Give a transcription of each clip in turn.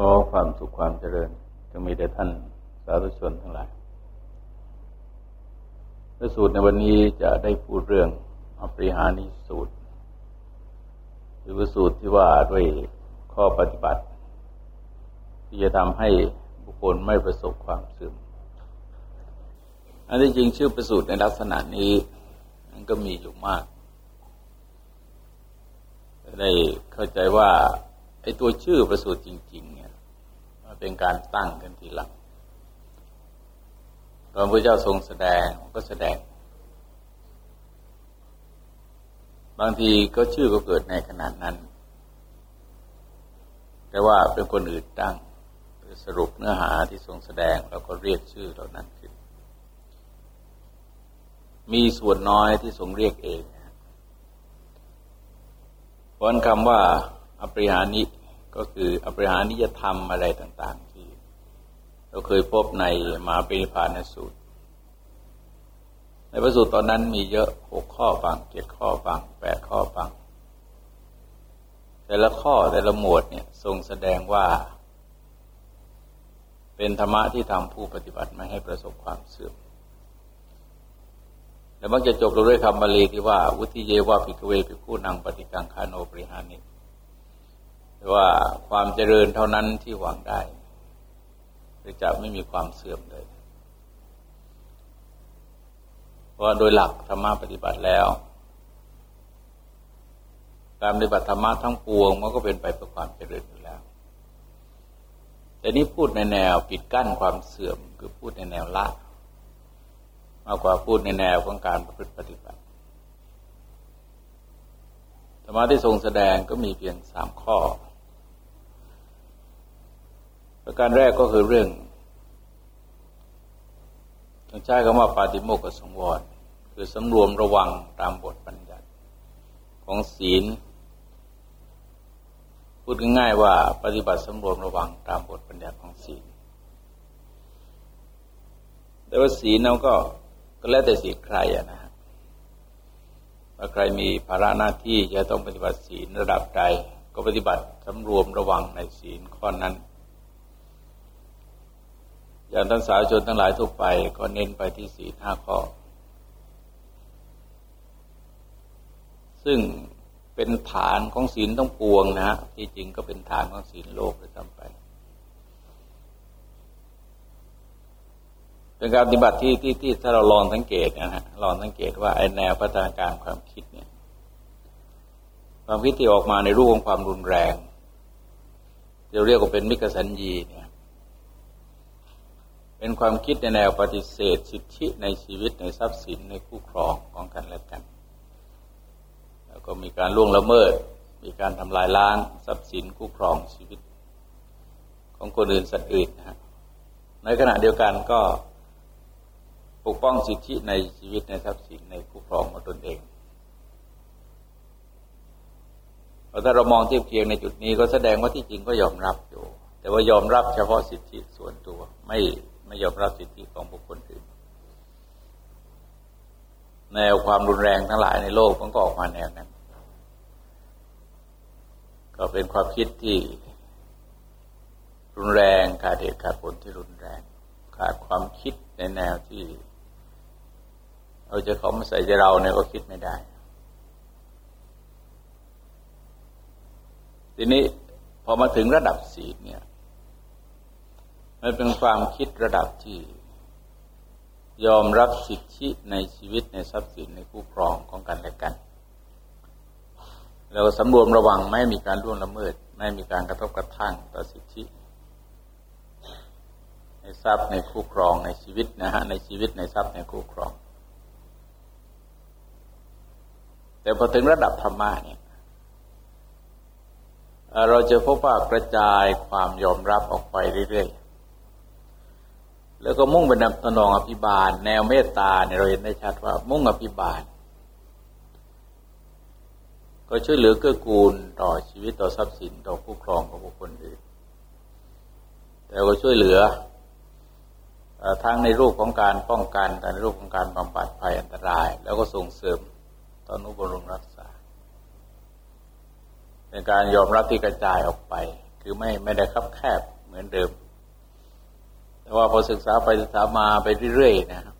ขอความสุขความเจริญจะมีแด่ท่านสาธุชนทั้งหลายพระสูตรในวันนี้จะได้พูดเรื่องอปริหานิสูตร หรือสูตรที่ว่าด้วยข้อปฏิบัติ ที่จะทำให้บุคคลไม่ประสบความเสื่อมอันที่จริงชื่อประสูตรในลักษณะนี้มันก็มีอยู่มากได้เข้าใจว่าไอ้ตัวชื่อประสูตรจริง เป็นการตั้งกันทีหลังตอนพระเจ้าทรงแสดงก็แสดง บางทีก็ชื่อก็เกิดในขนาดนั้น แต่ว่าเป็นคนอื่นตั้งสรุปเนื้อหาที่ทรงแสดงแล้วก็เรียกชื่อเหล่านั้นขึ้น มีส่วนน้อยที่ทรงเรียกเองเพราะคำว่าอปริหานิ ก็คืออปริหานิยธรรมอะไรต่างๆ ที่ เราเคยพบในมหาปิพานสูตร ในพระสูตรตอนนั้นมีเยอะหกข้อฟังเจ็ดข้อฟังแปดข้อฟัง แต่ละข้อแต่ละหมวดเนี่ยทรงแสดงว่า เป็นธรรมะที่ทำผู้ปฏิบัติไม่ให้ประสบความเสื่อมแล้วมักจะจบลงด้วยคำบาลีที่ว่าวุธิเยวาภิกเวภิกขุนังปฏิกังคาโนปริหานิ ว่าความเจริญเท่านั้นที่หวังได้คือจะไม่มีความเสื่อมเลย เพราะโดยหลักธรรมะปฏิบัติแล้ว การปฏิบัติธรรมะทั้งปวงมันก็เป็นไปเพื่อความเจริญอยู่แล้ว แต่นี้พูดในแนวปิดกั้นความเสื่อมคือพูดในแนวละ มากกว่าพูดในแนวของการประพฤติปฏิบัติธรรมะที่ทรงแสดงก็มีเพียงสามข้อ ประการแรกก็คือเรื่องต้องใช้คำว่าปาติโมกขสงวร คือสำรวมระวังตามบทบัญญัติของศีล พูดง่ายๆว่าปฏิบัติสำรวมระวังตามบทบัญญัติของศีล แต่ว่าศีลเราก็ก็แล้วแต่สิทธิ์ใครอะนะว่าใครมีภาระหน้าที่จะต้องปฏิบัติศีลระดับใดก็ปฏิบัติสำรวมระวังในศีลข้อนั้น อย่างท่านสาวชนทั้งหลายทั่วไป ก็เน้นไปที่ศีลห้าข้อ ซึ่งเป็นฐานของศีลต้องปวงนะฮะที่จริงก็เป็นฐานของศีลโลกเลยทำไป เป็นการปฏิบัติที่ที่ที่ถ้าเราลองสังเกตนะฮะลองสังเกตว่าไอแนวพัฒนาการความคิดเนี่ยความคิดที่ออกมาในรูปของความรุนแรงเราเรียกว่าเป็นมิกสัญญีเนี่ย เป็นความคิดในแนวปฏิเสธ สิทธิในชีวิตในทรัพย์สินในคู่ครองของกันและกัน แล้วก็มีการล่วงละเมิด มีการทำลายล้างทรัพย์สินคู่ครองชีวิต ของคนอื่นสัตว์อื่นนะฮะในขณะเดียวกันก็ปกป้องสิทธิในชีวิตในทรัพย์สินในผู้ครองของตนเองถ้าเรามองเทียบเคียงในจุดนี้ก็แสดงว่าที่จริงก็ยอมรับอยู่ แต่ว่ายอมรับเฉพาะสิทธิส่วนตัวไม่ ไม่ยอมรับสิทธิของบุคคลอื่น แนวความรุนแรงทั้งหลายในโลกมันก็ออกมาแนวนั้น ก็เป็นความคิดที่รุนแรงขาดเหตุขาดผลที่รุนแรง ขาดความคิดในแนวที่เอาจะเขามาใส่ใจเราเนี่ยก็คิดไม่ได้ ทีนี้พอมาถึงระดับศีลเนี่ย มันเป็นความคิดระดับที่ ยอมรับสิทธิในชีวิตในทรัพย์สินในคู่ครองของกันและกัน เราสำรวมระวังไม่มีการล่วงละเมิด ไม่มีการกระทบกระทั่งต่อสิทธิ ในทรัพย์ในคู่ครองในชีวิตนะฮะในชีวิตในทรัพย์ในคู่ครอง แต่พอถึงระดับธรรมะเนี่ยเราจะพบว่ากระจายความยอมรับออกไปเรื่อยๆ แล้วก็มุ่งไปนำตนองอภิบาล แนวเมตตาเนี่ยเราเห็นได้ชัดว่า มุ่งอภิบาล ก็ช่วยเหลือเกื้อกูลต่อชีวิตต่อทรัพย์สินต่อผู้ครองของบุคคลอื่น แต่ก็ช่วยเหลือทั้งในรูปของการป้องกันแต่ในรูปของการบำบัดภัยอันตราย แล้วก็ส่งเสริมตอนุบรุงรักษาเป็นการยอมรับที่กระจายออกไป คือไม่ไม่ได้คับแคบเหมือนเดิม แต่ว่าพอศึกษาไปศึกษามาไปเรื่อยๆนะครับ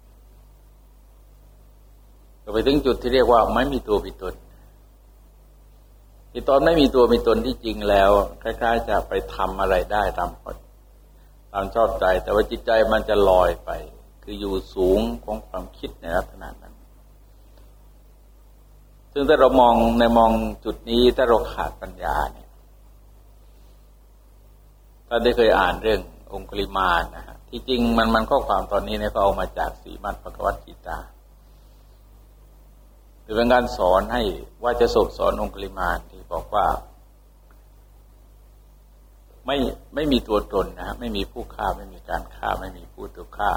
ก็ไปถึงจุดที่เรียกว่าไม่มีตัวมีตนที่ตอนไม่มีตัวมีตนที่จริงแล้วคล้ายๆ จะไปทำอะไรได้ตามตามชอบใจ แต่ว่าจิตใจมันจะลอยไป คืออยู่สูงของความคิดในลักษณะนั้น ซึ่งถ้าเรามองในมองจุดนี้ถ้าเราขาดปัญญาเนี่ยถ้าได้เคยอ่านเรื่ององคุลิมานะฮะ ที่จริงมันมันข้อความตอนนี้เนี่ยก็เอามาจากสีมัตปกวัตจิตาหรือเป็นการสอนให้ว่าจะสบสอนองคุลิมาที่บอกว่า ไม่ไม่มีตัวตนนะฮะไม่มีผู้ฆ่าไม่มีการฆ่า ไม่มีผู้ถูกฆ่า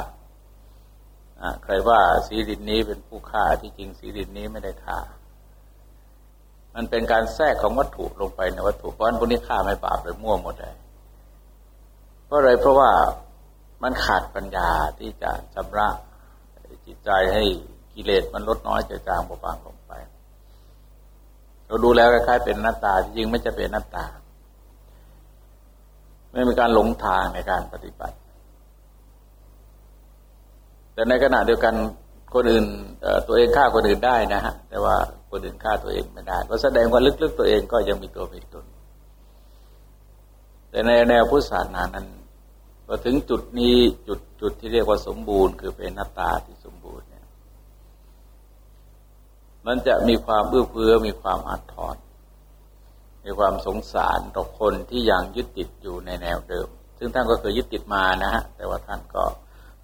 ใครว่าสีดินนี้เป็นผู้ฆ่าที่จริงสีดินนี้ไม่ได้ฆ่า มันเป็นการแทรกของวัตถุลงไปในวัตถุเพราะฉะนั้นพวกนี้ฆ่าไม่บาปเลยมั่วหมดเลยเพราะอะไรเพราะว่า มันขาดปัญญาที่จะชำระจิตใจให้กิเลสมันลดน้อยจะจางเบาบางลงไป เราดูแล้วคล้ายๆเป็นหน้าตาจริงไม่จะเป็นหน้าตา ไม่มีการหลงทางในการปฏิบัติ แต่ในขณะเดียวกันคนอื่นตัวเองฆ่าคนอื่นได้นะฮะแต่ว่าคนอื่นฆ่าตัวเองไม่ได้ ก็แสดงว่าลึกๆตัวเองก็ยังมีตัวมีตนแต่ในแนวพุทธศาสนานั้น พอถึงจุดนี้จุดจุดที่เรียกว่าสมบูรณ์ คือเป็นหน้าตาที่สมบูรณ์เนี่ย มันจะมีความเอื้อเฟื้อมีความอัดทอนมีความสงสารต่อคนที่ยังยึดติดอยู่ในแนวเดิม ซึ่งท่านก็เคยยึดติดมานะฮะ แต่ว่าท่านก็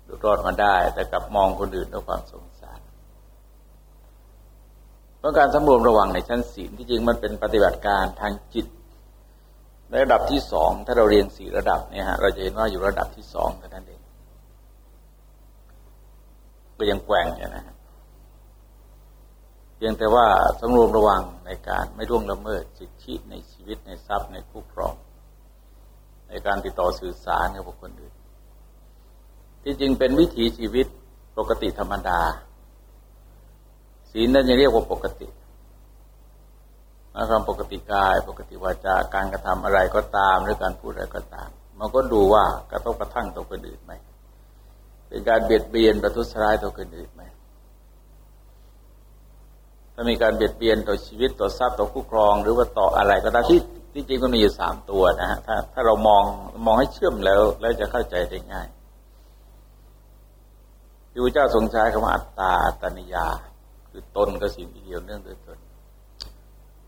ดูรอดมาได้ แต่กลับมองคนอื่นด้วยความสงสารเพราะการสำรวมระวังในชั้นศีลที่จริงมันเป็นปฏิบัติการทางจิต ในระดับที่สองถ้าเราเรียนสี่ระดับเนี่ยฮะเราจะเห็นว่าอยู่ระดับที่สองเท่านั้นเองก็ยังแกว่งอยู่นะฮะเพียงแต่ว่าสำรวมระวังในการไม่ร่วงละเมิดสิทธิในชีวิตในทรัพย์ในคู่ครอง ในการติดต่อสื่อสารกับบุคคลอื่น ที่จริงเป็นวิถีชีวิตปกติธรรมดาศีลนั้นยังเรียกว่าปกติ ความปกติกาย ปกติวาจาการกระทำอะไรก็ตาม หรือการพูดอะไรก็ตาม มันก็ดูว่ากระทบกระทั่งตัวคนอื่นไหมเป็นการเบียดเบียนประทุษร้ายตัวคนอื่นไหมถ้ามีการเบียดเบียนต่อชีวิตต่อทรัพย์ต่อคู่ครอง หรือว่าต่ออะไรก็ตามที่ที่จริงก็มีอยู่สามตัวนะฮะถ้าถ้าเรามองมองให้เชื่อมแล้ว แล้วจะเข้าใจได้ง่ายที่พระเจ้าทรงใช้คำว่าอัตตาตนิยา คือตนกับสิ่งที่เกี่ยวเนื่องด้วยตน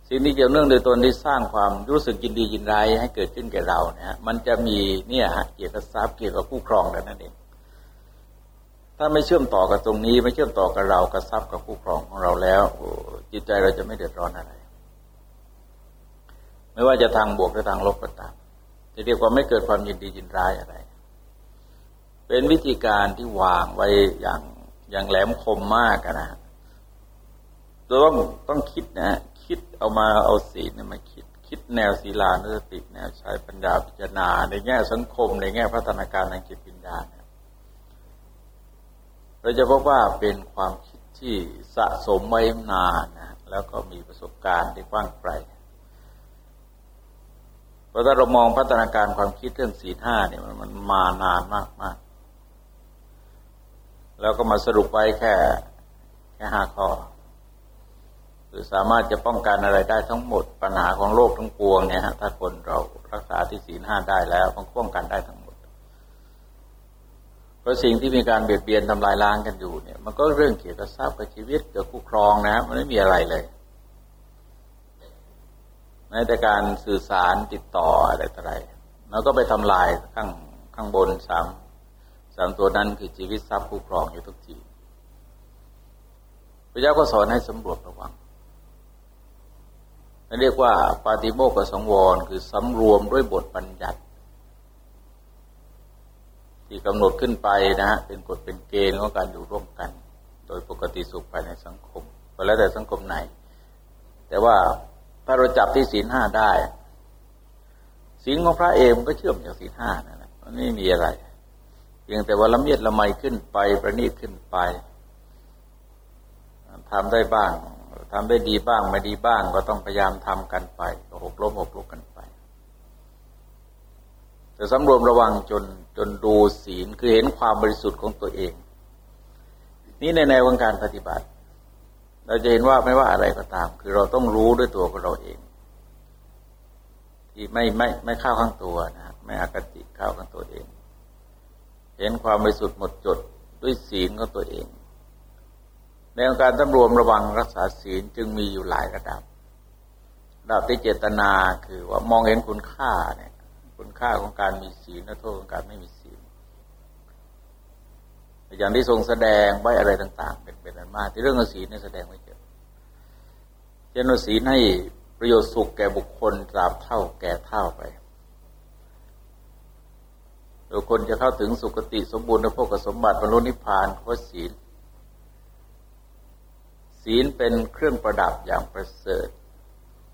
สิ่งที่เกี่ยวเนื่องโดยตนที่สร้างความรู้สึกยินดียินร้ายให้เกิดขึ้นแก่เราเนี่ยมันจะมีเนี่ยเกี่ยวกับทรัพย์เกี่ยวกับผู้ครองแต่นั่นเองถ้าไม่เชื่อมต่อกับตรงนี้ ไม่เชื่อมต่อกับเรากับทรัพย์กับผู้ครองของเราแล้วจิตใจเราจะไม่เดือดร้อนอะไร ไม่ว่าจะทางบวกหรือทางลบก็ตามจะเรียกว่าไม่เกิดความยินดียินร้ายอะไร เป็นวิธีการที่วางไว้อย่างอย่างแหลมคมมากนะเราต้องต้องคิดนะ คิดเอามาเอาศีลมาคิด คิดแนวศีลานุสติแนวใช้ปัญญาพิจารณา ในแง่สังคม ในแง่พัฒนาการทางจิตวิญญาณเราจะพบว่าเป็นความคิดที่สะสมไว้นานนะแล้วก็มีประสบการณ์ที่กว้างไกลเพราะถ้าเรามองพัฒนาการความคิดเรื่องสีห้าเนี่ยมันมานานมากมากแล้วก็มาสรุปไว้แค่แค่ห้าข้อ คือสามารถจะป้องกันอะไรได้ทั้งหมดปัญหาของโลกทั้งปวงเนี่ยฮะถ้าคนเรารักษาที่ศีลห้าได้แล้วมันป้องกันได้ทั้งหมด เพราะสิ่งที่มีการเบียดเบียนทำลายล้างกันอยู่เนี่ย มันก็เรื่องเกี่ยวกับทรัพย์กับชีวิตกับคู่ครองนะมันไม่มีอะไรเลยแม้แต่การสื่อสารติดต่ออะไรต่ออะไรมันก็ไปทำลายข้างข้างบนสามสามตัวนั้นคือชีวิตทรัพย์คู่ครองอยู่ทุกทีพระเจ้าก็สอนให้สำรวจระวัง เรียกว่าปาติโมกสังวร คือสำรวมด้วยบทบัญญัติ ที่กำหนดขึ้นไปนะฮะเป็นกฎเป็นเกณฑ์ของการอยู่ร่วมกัน โดยปกติสุขภายในสังคมก็แล้วแต่สังคมไหน แต่ว่าถ้าเราจับที่ศีลห้าได้ศีลของพระเองก็เชื่อมจากศีลห้านั่นแหละมันไม่มีอะไรเพียงแต่ว่าละเมียดละไมขึ้นไป ประณีตขึ้นไปทำได้บ้าง ทำได้ดีบ้างไม่ดีบ้าง ก็ต้องพยายามทำกันไปหกล้มหกลุกกันไปแต่สำรวมระวังจนจนดูศีลคือเห็นความบริสุทธิ์ของตัวเอง นี่ในในวงการปฏิบัติ เราจะเห็นว่าไม่ว่าอะไรก็ตาม คือเราต้องรู้ด้วยตัวของเราเอง ที่ไม่ไม่ไม่เข้าข้างตัวนะไม่อคติเข้าข้างตัวเอง เห็นความบริสุทธิ์หมดจดด้วยศีลของตัวเอง ในวงการสำรวมระวังรักษาศีลจึงมีอยู่หลายระดับ ระดับที่เจตนาคือว่ามองเห็นคุณค่าเนี่ย คุณค่าของการมีศีลและโทษของการไม่มีศีลอย่างที่ทรงแสดงไว้อะไรต่าง ๆ เป็นเป็นอันมากที่เรื่องศีลเนี่ยแสดงไว้เยอะเช่นศีลให้ประโยชน์สุขแก่บุคคลตราบเท่าแก่เท่าไปโดยคนจะเข้าถึงสุคติสมบูรณ์ในพวกสมบัติบรรลุนิพพานเพราะศีล ศีลเป็นเครื่องประดับอย่างประเสริฐ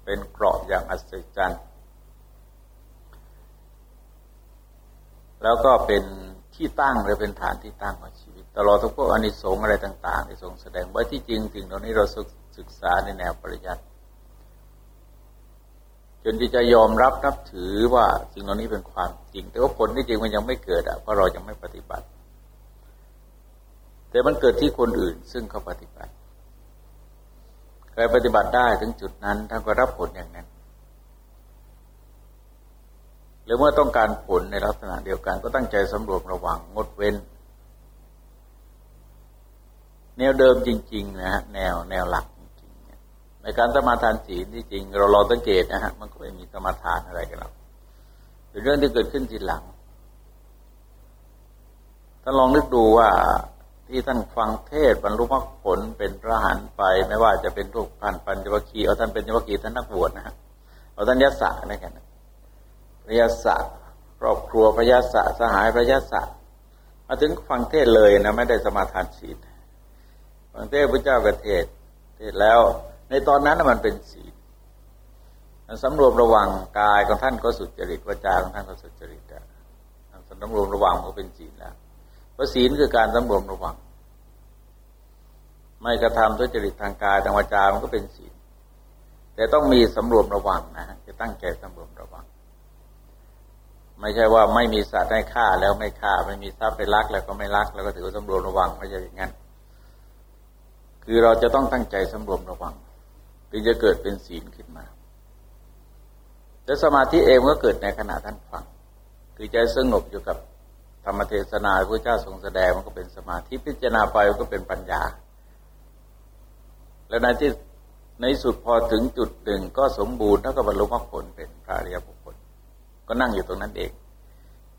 เป็นเกราะอย่างอัศจรรย์ แล้วก็เป็นที่ตั้งหรือเป็นฐานที่ตั้งของชีวิต ตลอดทุกพวกอนิสงส์อะไรต่าง ๆ ที่ทรงแสดงไว้ที่จริงถึงตรงนี้เราศึกษาในแนวปริยัติจนที่จะยอมรับนับถือว่าสิ่งเหล่านี้เป็นความจริง แต่ว่าผลที่จริงมันยังไม่เกิดอะเพราะเรายังไม่ปฏิบัติ แต่มันเกิดที่คนอื่นซึ่งเขาปฏิบัติ ใครปฏิบัติได้ถึงจุดนั้นท่านก็รับผลอย่างนั้น หรือเมื่อต้องการผลในลักษณะเดียวกันก็ตั้งใจสำรวมระวังงดเว้น แนวเดิมจริง ๆ นะฮะแนวแนวหลักจริงๆในการสมาทานศีลที่จริง เราลองสังเกตนะฮะมันก็ไม่มีสมาทานอะไรกันหรอกเป็นเรื่องที่เกิดขึ้นทีหลังถ้าลองนึกดูว่า ที่ท่านฟังเทศบรรลุมรรคผลเป็นพระหันไป ไม่ว่าจะเป็นรูปพันปัญจวัคคีเอาท่านเป็นจวัคคีท่านนักบวชนะฮะเอาท่านยศะอะไรกันพระยาศะครอบครัวพระยาศะสหายพระยาศะมาถึงฟังเทศเลยนะไม่ได้สมาทานศีลฟังเทศพระเจ้ากระเทศเทศแล้ว ในตอนนั้นมันเป็นศีลสำรวมระวังกายของท่านก็สุจริตวาจาของท่านก็สุจริตสำรวมระวังก็เป็นศีลแล้วเพราะศีลคือการสำรวมระวัง ไม่กระทำทุจริตทางกายทางวาจา มันก็เป็นศีล แต่ต้องมีสำรวมระวังนะจะตั้งใจสำรวมระวัง ไม่ใช่ว่าไม่มีสัตว์ให้ฆ่าแล้วไม่ฆ่า ไม่มีทรัพย์ไปลักแล้วก็ไม่ลัก แล้วก็ถือว่าสำรวมระวังไม่ใช่อย่างนั้น คือเราจะต้องตั้งใจสำรวมระวังถึงจะเกิดเป็นศีลขึ้นมาแต่สมาธิเองก็เกิดในขณะท่านฟัง คือใจสงบอยู่กับธรรมเทศนาพระเจ้าทรงแสดงมันก็เป็นสมาธิพิจารณาไปมันก็เป็นปัญญา แล้วในที่ในสุดพอถึงจุดหนึ่งก็สมบูรณ์แล้วก็บรรลุมรรคผลเป็นพระอริยบุคคล ก็นั่งอยู่ตรงนั้นเอง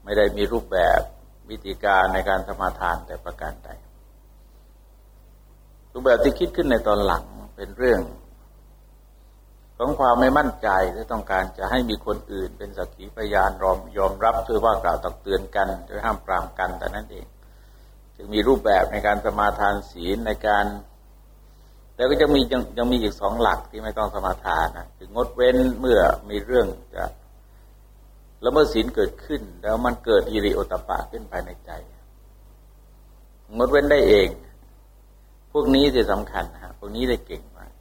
ไม่ได้มีรูปแบบวิธีการในการสมาทานแต่ประการใดรูปแบบที่คิดขึ้นในตอนหลังเป็นเรื่อง ของความไม่มั่นใจที่ต้องการจะให้มีคนอื่น เป็นสักขีพยานรอมยอมรับช่วยว่ากล่าวตักเตือนกันช่วยห้ามปรามกันแต่นั้นเอง จึงมีรูปแบบในการสมาทานศีลในการ แล้วก็จะมียังยังมีอีกสองหลักที่ไม่ต้องสมาทานนะคืองดเว้นเมื่อมีเรื่องจะแล้วเมื่อศีลเกิดขึ้น แล้วมันเกิดอิริโอตปะขึ้นภายในใจ งดเว้นได้เอง พวกนี้จะสำคัญฮะพวกนี้ได้เก่งมาก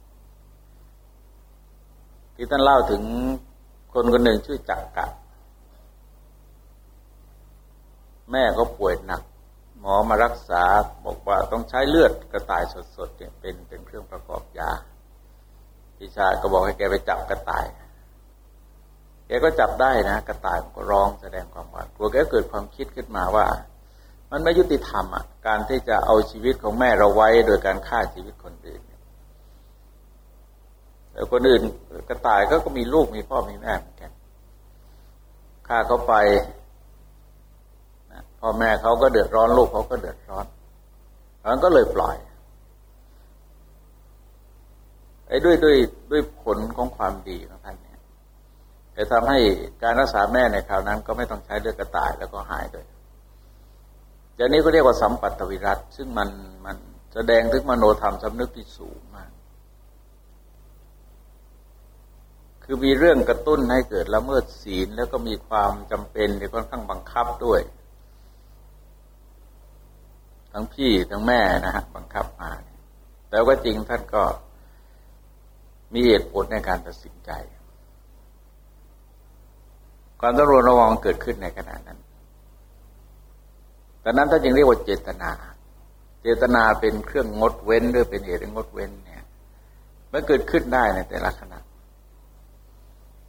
ที่ท่านเล่าถึงคนคนหนึ่งชื่อจักกะ แม่ก็ป่วยหนัก มอมารักษาบอกว่าต้องใช้เลือดกระต่ายสดๆเนี่ยเป็นเป็นเครื่องประกอบยาพี่ชายก็บอกให้แกไปจับกระต่าย แกก็จับได้นะ กระต่ายก็ร้องแสดงความหวาดกลัวแกเกิดความคิดขึ้นมาว่า มันไม่ยุติธรรมอะการที่จะเอาชีวิตของแม่เราไว้โดยการฆ่าชีวิตคนอื่นแต่คนอื่นกระต่ายก็ก็มีลูกมีพ่อมีแม่เหมือนกันฆ่าเขาไป พ่อแม่เขาก็เดือดร้อนลูกเขาก็เดือดร้อนมันก็เลยปล่อยไอ้ด้วยด้วยด้วยผลของความดีของท่านจะทำให้การรักษาแม่ในคราวนั้น ก็ไม่ต้องใช้เลือดกระต่ายแล้วก็หายด้วยอย่างนี้ก็เรียกว่าสัมปัตวิรัตซึ่งมันมันแสดงถึงมโนธรรมสำนึกที่สูงมาก คือมีเรื่องกระตุ้นให้เกิดละเมิดศีล แล้วก็มีความจำเป็นในค่อนข้างบังคับด้วย ทั้งพี่ทั้งแม่นะฮะบังคับมาแต่ว่าจริงท่านก็มีเหตุผลในการตัดสินใจ ความต้องรวระวังเกิดขึ้นในขณะนั้นดังนั้นถ้าจึงเรียกว่าเจตนา เจตนาเป็นเครื่องงดเว้นหรือเป็นเหตุงดเว้นเนี่ยมันเกิดขึ้นได้ในแต่ละขณะ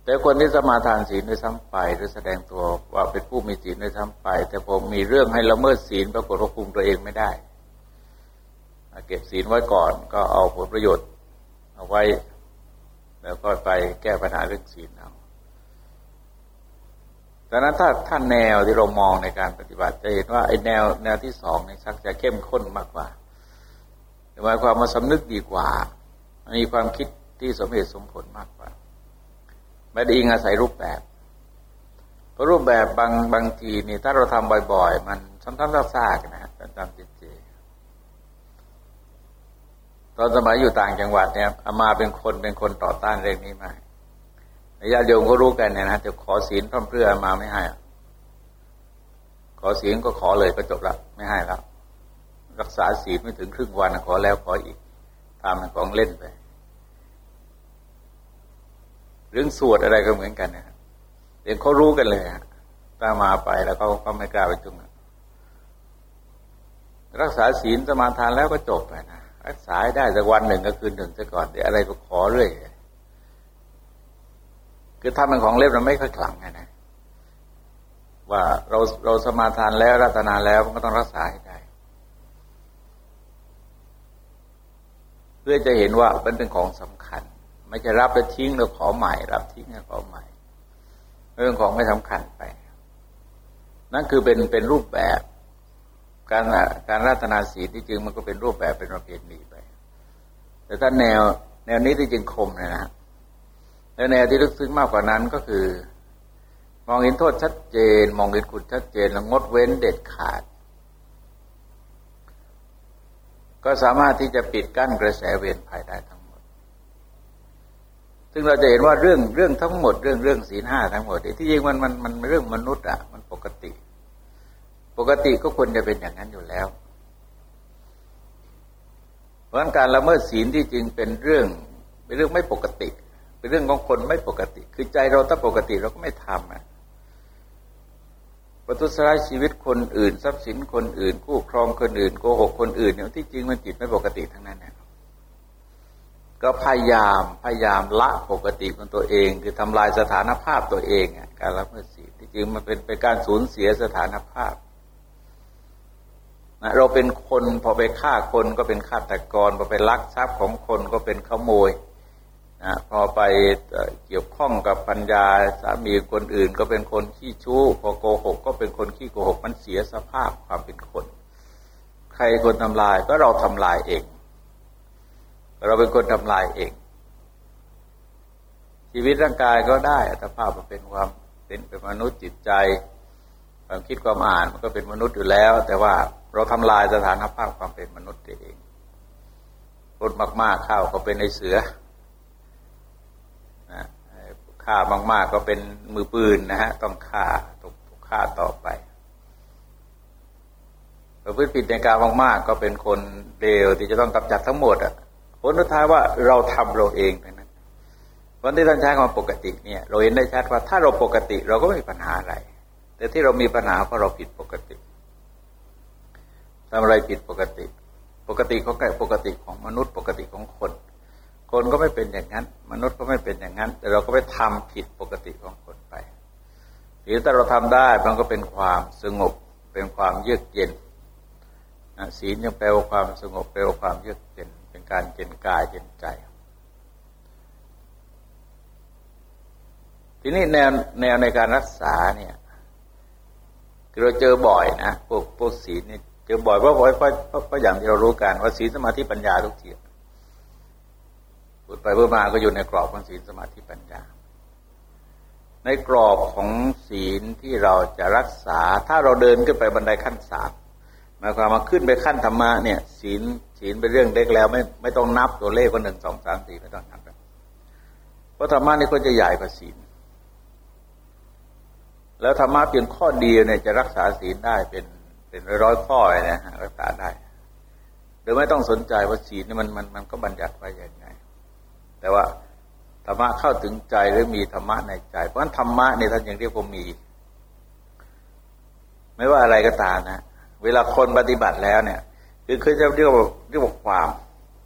แต่คนที่สมาทานศีลด้วยซ้ำไปหรือแสดงตัวว่าเป็นผู้มีศีลด้วยซ้ำไป แต่ผมมีเรื่องให้ละเมิดศีลปรากฏว่าคุมตัวเองไม่ได้เก็บศีลไว้ก่อนก็เอาผลประโยชน์เอาไว้ แล้วก็ไปแก้ปัญหาเรื่องศีลเอาดังนั้นถ้าท่านแนวที่เรามองในการปฏิบัติจะเห็นว่าไอ้แนวแนวที่สองนี่ชักจะเข้มข้นมากกว่าหมายความมาสำนึกดีกว่า มีความคิดที่สมเหตุสมผลมากกว่า ไม่ได้อิงอาศัยรูปแบบเพราะรูปแบบบางบางทีนี่ถ้าเราทำบ่อย ๆ มันซ้ำๆซากๆนะเป็นตามจิตเจตอนสมัยอยู่ต่างจังหวัดเนี่ยอามาเป็นคนเป็นคนต่อต้านเรื่องนี้มากญาติโยมก็รู้กันเนี่ยนะจะขอศีลพร่ำเพื่อมาไม่ให้ขอศีลก็ขอเลยก็จบละไม่ให้แล้วรักษาศีลไม่ถึงครึ่งวันขอแล้วขออีกทำมันของเล่นไป เรื่องสวดอะไรก็เหมือนกันนะเดี๋ยวเขารู้กันเลยฮะถ้ามาไปแล้วเขาก็ไม่กล้าไปจุ่มรักษาศีลสมาทานแล้วก็จบไปนะรักษาได้สักวันหนึ่งก็คืนหนึ่งซะก่อนเดี๋ยวอะไรก็ขอเรื่อยคือถ้ามันของเล็บมันไม่ค่อยขลังไงนะว่าเราเราสมาทานแล้วรัตนาแล้วมันก็ต้องรักษาให้ได้ เพื่อจะเห็นว่ามันเป็นของสำคัญ ไม่จะรับแล้วทิ้งแล้วขอใหม่ รับทิ้งแล้วขอใหม่ เรื่องของไม่สำคัญไป นั่นคือเป็นเป็นรูปแบบ การการรัตนาศีที่จริงมันก็เป็นรูปแบบเป็นระเพณีไป แต่ถ้าแนวแนวนี้ที่จริงคมเลยนะและแนวที่ลึกซึ้งมากกว่านั้นก็คือ มองเห็นโทษชัดเจน มองเห็นคุณชัดเจนแล้วงดเว้นเด็ดขาด ก็สามารถที่จะปิดกั้นกระแสเวียนภายได้ทั้ง ซึ่งเราจะเห็นว่าเรื่องเรื่องทั้งหมดเรื่องเรื่องศีลห้าทั้งหมดที่จริงมันมันมันเรื่องมนุษย์อะมันปกติ ปกติก็ควรจะเป็นอย่างนั้นอยู่แล้ว เพราะการละเมิดศีลที่จริงเป็นเรื่องเป็นเรื่องไม่ปกติ เป็นเรื่องของคนไม่ปกติ คือใจเราถ้าปกติเราก็ไม่ทำอะประทุษร้ายชีวิตคนอื่น ทรัพย์สินคนอื่น คู่ครองคนอื่นโกหกคนอื่นเนี่ยที่จริงมันจิตไม่ปกติทั้งนั้นเนี่ย ก็พยายามพยายามละปกติของตัวเอง คือทำลายสถานภาพตัวเองอะการละเมิดศีลที่จริงมันเป็นเป็นการสูญเสียสถานภาพนะเราเป็นคนพอไปฆ่าคนก็เป็นฆาตกรพอไปลักทรัพย์ของคนก็เป็นขโมยนะพอไปเกี่ยวข้องกับปัญญาสามีคนอื่น ก็เป็นคนขี้ชู้ พอโกหก ก็เป็นคนขี้โกหกมันเสียสภาพความเป็นคน ใครคนทำลายก็เราทำลายเอง เราเป็นคนทำลายเอง ชีวิตร่างกายก็ได้ อัตภาพมันเป็นความเป็นเป็นมนุษย์จิตใจ ความคิดความอ่านมันก็เป็นมนุษย์อยู่แล้ว แต่ว่าเราทำลายสถานภาพความเป็นมนุษย์เองคนมากๆเข้าก็เป็นในเสือฆ่ามาก ๆ ก็เป็นมือปืนนะฮะ ต้องฆ่าต้องฆ่าต่อไปประพฤติผิดในการมาก ๆ ก็เป็นคนเร็วที่จะต้องกำจัดทั้งหมดอะ ลสุดท้ายว่าเราทำเราเองนั้นวันที่ท่านใช้คำปกติเนี่ย เราเห็นได้ชัดว่าถ้าเราปกติเราก็ไม่มีปัญหาอะไร แต่ที่เรามีปัญหาเพราะเราผิดปกติทำอะไรผิดปกติ ปกติของปกติของมนุษย์ ปกติของคน คนก็ไม่เป็นอย่างนั้น มนุษย์ก็ไม่เป็นอย่างนั้น แต่เราก็ไปทำผิดปกติของคนไปหรือถ้าเราทำได้มันก็เป็นความสงบ เป็นความเยือกเย็นศีลยังแปลว่าความสงบแปลว่าความเยือกเย็น เป็นการเย็นกายเย็นใจ ทีนี้แนวแนวในการรักษาเนี่ยเราเจอบ่อยนะพวกพวกศีลเนี่ยเจอบ่อยเพราะเพราะเพราะอย่างที่เรารู้กันว่าศีลสมาธิปัญญาทุกทีพูดไปพูดมาก็อยู่ในกรอบของศีลสมาธิปัญญา ในกรอบของศีลที่เราจะรักษา ถ้าเราเดินขึ้นไปบันไดขั้นสามายความมาขึ้นไปขั้นธรรมะเนี่ยศีลศีลเป็นเรื่องเล็กแล้ว ไม่ไม่ต้องนับตัวเลขว่าหนึ่งสองสามสี่ไม่ต้องนับเพราะธรรมะนี่ก็จะใหญ่กว่าศีลแล้วธรรมะเพียงข้อเดียวเนี่ยจะรักษาศีลได้เป็นเป็นร้อยข้อเลยนะรักษาได้โดยไม่ต้องสนใจว่าศีลเนี่ยมันมันมันก็บัญญัติไว้อย่างไง แต่ว่าธรรมะเข้าถึงใจหรือมีธรรมะในใจ เพราะฉะนั้นธรรมะเนี่ยท่านยังเรียกว่ามี ไม่ว่าอะไรก็ตามนะ เวลาคนปฏิบัติแล้วเนี่ยคือคือจะเรียกว่าเรียกว่าความ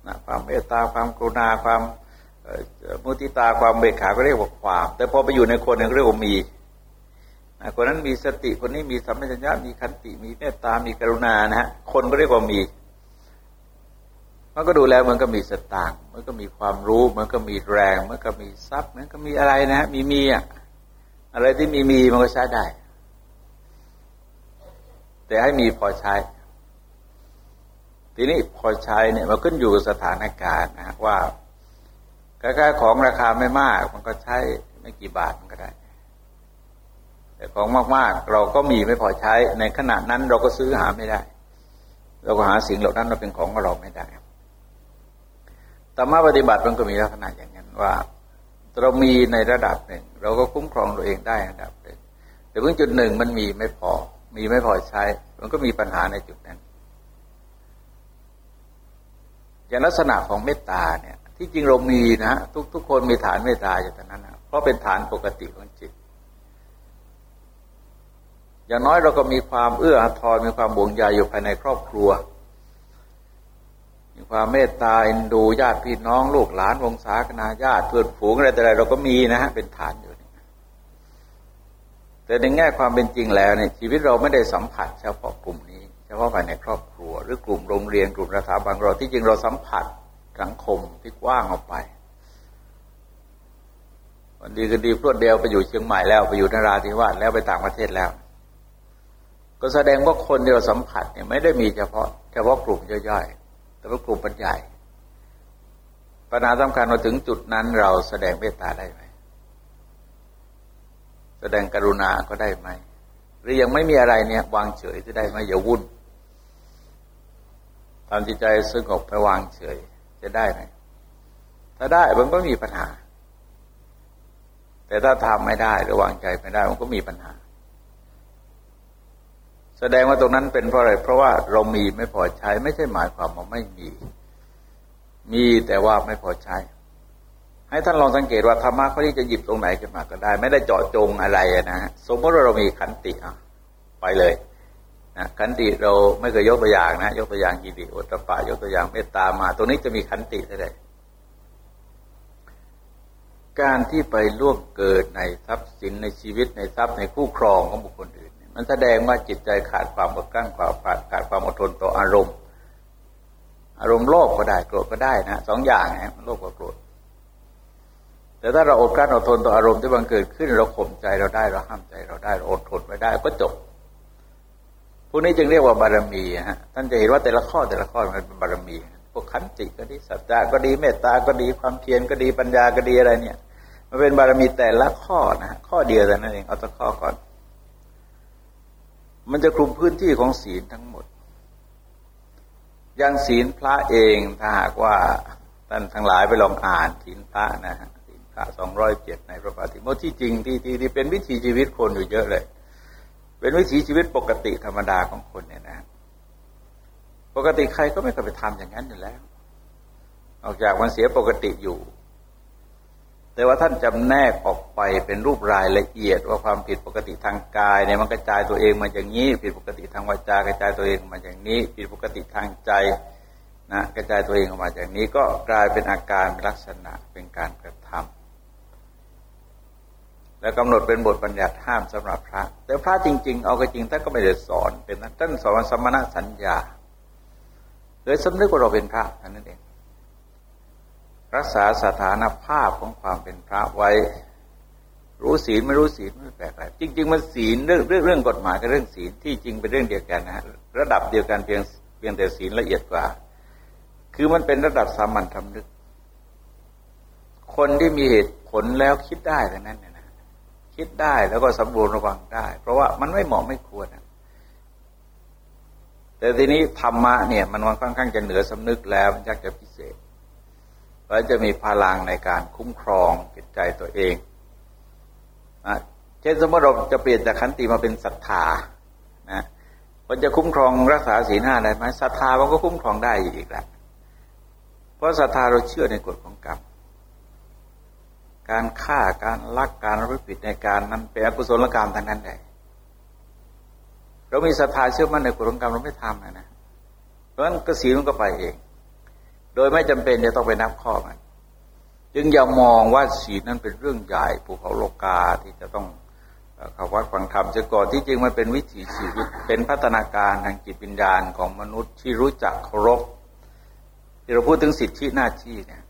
นะความเมตตาความกรุณาความมุติตาความเบิกขาก็เรียกว่าความ แต่พอไปอยู่ในคนเนี่ยเรียกว่ามีคนนั้นมีสติคนนี้มีสัมปชัญญะมีขันติมีเมตตามีกรุณานะฮะคนก็เรียกว่ามี มันก็ดูแล้วมันก็มีสตางค์มันก็มีความรู้ มันก็มีแรง มันก็มีทรัพย์ มันก็มีอะไรนะฮะมีมีอะอะไรที่มีมีมันก็ใช้ได้ แต่ให้มีพอใช้ ทีนี้พอใช้เนี่ยมันขึ้นอยู่กับสถานการณ์นะว่าใกล้ๆของราคาไม่มาก มันก็ใช้ไม่กี่บาทมันก็ได้ แต่ของมากๆ เราก็มีไม่พอใช้ ในขณะนั้นเราก็ซื้อหาไม่ได้ เราก็หาสิ่งเหล่านั้นมาเป็นของของเราไม่ได้ธรรมะปฏิบัติมันก็มีลักษณะอย่างนั้นว่า เรามีในระดับหนึ่ง เราก็คุ้มครองตัวเองได้ระดับหนึ่งแต่เพิ่งจุดหนึ่งมันมีไม่พอ มีไม่พอใช้ มันก็มีปัญหาในจุดนั้น อย่างลักษณะของเมตตาเนี่ย ที่จริงเรามีนะทุกทุกคนมีฐานเมตตาอยู่ตรงนั้นนะเพราะเป็นฐานปกติของจิต อย่างน้อยเราก็มีความเอื้ออาทรมีความบ่วงใยอยู่ภายในครอบครัว มีความเมตตาอินดูญาติพี่น้องลูกหลานวงศาคณาญาติเพื่อนฝูงอะไรแต่ไรเราก็มีนะฮะเป็นฐานอยู่ แต่ในแง่ความเป็นจริงแล้วเนี่ยชีวิตเราไม่ได้สัมผัสเฉพาะกลุ่มนี้ เฉพาะภายในครอบครัว หรือกลุ่มโรงเรียนกลุ่มสถาบันเราที่จริงเราสัมผัสสังคมที่กว้างออกไปวันดีก็ดีพรวดเดียวไปอยู่เชียงใหม่แล้วไปอยู่นราธิวาสแล้วไปต่างประเทศแล้ว ก็แสดงว่าคนที่เราสัมผัสเนี่ยไม่ได้มีเฉพาะ เฉพาะกลุ่มย่อยๆแต่ว่ากลุ่มปัญใหญ่ปัญหาสำคัญมาถึงจุดนั้นเราแสดงเมตตาได้ไหม แสดงกรุณาก็ได้ไหม หรือยังไม่มีอะไรเนี่ยวางเฉยจะได้ไหมอย่าวุ่นทำจิตใจสงบไปวางเฉย จะได้ไหมถ้าได้มันก็มีปัญหา แต่ถ้าทำไม่ได้หรือวางใจไม่ได้มันก็มีปัญหา แสดงว่าตรงนั้นเป็นเพราะอะไร เพราะว่าเรามีไม่พอใช้ ไม่ใช่หมายความว่าไม่มี มีแต่ว่าไม่พอใช้ ให้ท่านลองสังเกตว่าธรรมะเขาที่จะหยิบตรงไหนขึ้นมาก็ได้ ไม่ได้เจาะจงอะไรนะฮะสมมติว่าเรามีขันติอะไปเลยนะขันติเราไม่เคยยกตัวอย่างนะ ยกตัวอย่างกีติอุตปายกตัวอย่างเมตตามา ตรงนี้จะมีขันติได้การที่ไปล่วงเกิดในทรัพย์สินในชีวิตในทรัพย์ในคู่ครองของบุคคลอื่น มันแสดงว่าจิตใจขาดความอดกลั้นความขาดขาดความอดทนต่ออารมณ์ อารมณ์โลภก็ได้โกรธก็ได้นะสองอย่างนะโลภกับโกรธ แต่ถ้าเราอดกลั้นอดทนต่ออารมณ์ที่บังเกิดขึ้นเราข่มใจเราได้เราห้ามใจเราได้เราอดทนไว้ได้ก็จบพวกนี้จึงเรียกว่าบารมีฮะท่านจะเห็นว่าแต่ละข้อแต่ละข้อมันเป็นบารมี พวกขันติก็ดีสัจจะก็ดีเมตตาก็ดีความเพียรก็ดีปัญญาก็ดีอะไรเนี่ย มันเป็นบารมีแต่ละข้อนะข้อเดียวแต่นั้นเองเอาแต่ข้อก่อน มันจะคลุมพื้นที่ของศีลทั้งหมดอย่างศีลพระเองถ้าหากว่าท่านทั้งหลายไปลองอ่านศีลพระนะฮะะสองร้อยเจ็ดในพระปฏิโมที่จริงที่ที่ที่เป็นวิถีชีวิตคนอยู่เยอะเลย เป็นวิถีชีวิตปกติธรรมดาของคนเนี่ยนะ ปกติใครก็ไม่เคยไปทำอย่างนั้นอยู่แล้วออกจากมันเสียปกติอยู่ แต่ว่าท่านจำแนกออกไปเป็นรูปรายละเอียด ว่าความผิดปกติทางกายเนี่ยมันกระจายตัวเองมาอย่างนี้ ผิดปกติทางวาจากระจายตัวเองมาอย่างนี้ ผิดปกติทางใจนะกระจายตัวเองออกมาอย่างนี้ก็กลายเป็นอาการลักษณะเป็นการกระทำ แล้วกำหนดเป็นบทบัญญัติห้ามสำหรับพระ แต่พระจริง ๆ เอาก็จริงท่านก็ไม่ได้สอนเป็นนั้นท่านสอนสมณะสัญญาเลยสำนึกว่าเราเป็นพระนั่นเอง รักษาสถานภาพของความเป็นพระไว้ รู้ศีลไม่รู้ศีลไม่แปลกอะไรจริง ๆ มันศีลเรื่องเรื่องเรื่องกฎหมายกับเรื่องศีลที่จริงเป็นเรื่องเดียวกันนะฮะระดับเดียวกันเพียงเพียงแต่ศีลละเอียดกว่า คือมันเป็นระดับสามัญทำนึก คนที่มีเหตุผลแล้วคิดได้แต่นั้นเนี่ยนะ คิดได้แล้วก็สำรวมระวังได้ เพราะว่ามันไม่เหมาะไม่ควรแต่ทีนี้ธรรมะเนี่ย มันค่อนข้างจะเหนือสำนึกแล้วมันยากจะพิเศษแล้วจะมีพลังในการคุ้มครองจิตใจตัวเองนะเช่นสมมติเราจะเปลี่ยนจากขันติมาเป็นศรัทธานะมันจะคุ้มครองรักษาศีลห้าได้ไหมศรัทธามันก็คุ้มครองได้อีกแหละเพราะศรัทธาเราเชื่อในกฎของกรรม การฆ่าการลักการรู้ผิดในการนั้นเป็นอกุศลกรรมทั้งนั้นเลยเรามีศรัทธาเชื่อมั่นในกุศลกรรมเราไม่ทำนะนะ เพราะฉะนั้นกสีมันก็ไปเอง โดยไม่จำเป็นจะต้องไปนับข้อมัน จึงอย่ามองว่าศีลนั้นเป็นเรื่องใหญ่ภูเขาโลกาที่จะต้องเขาวัดฟังธรรมเสียก่อนที่จริงมันเป็นวิถีชีวิตเป็นพัฒนาการทางจิตวิญญาณของมนุษย์ที่รู้จักเคารพที่เราพูดถึงสิทธิหน้าที่เนี่ย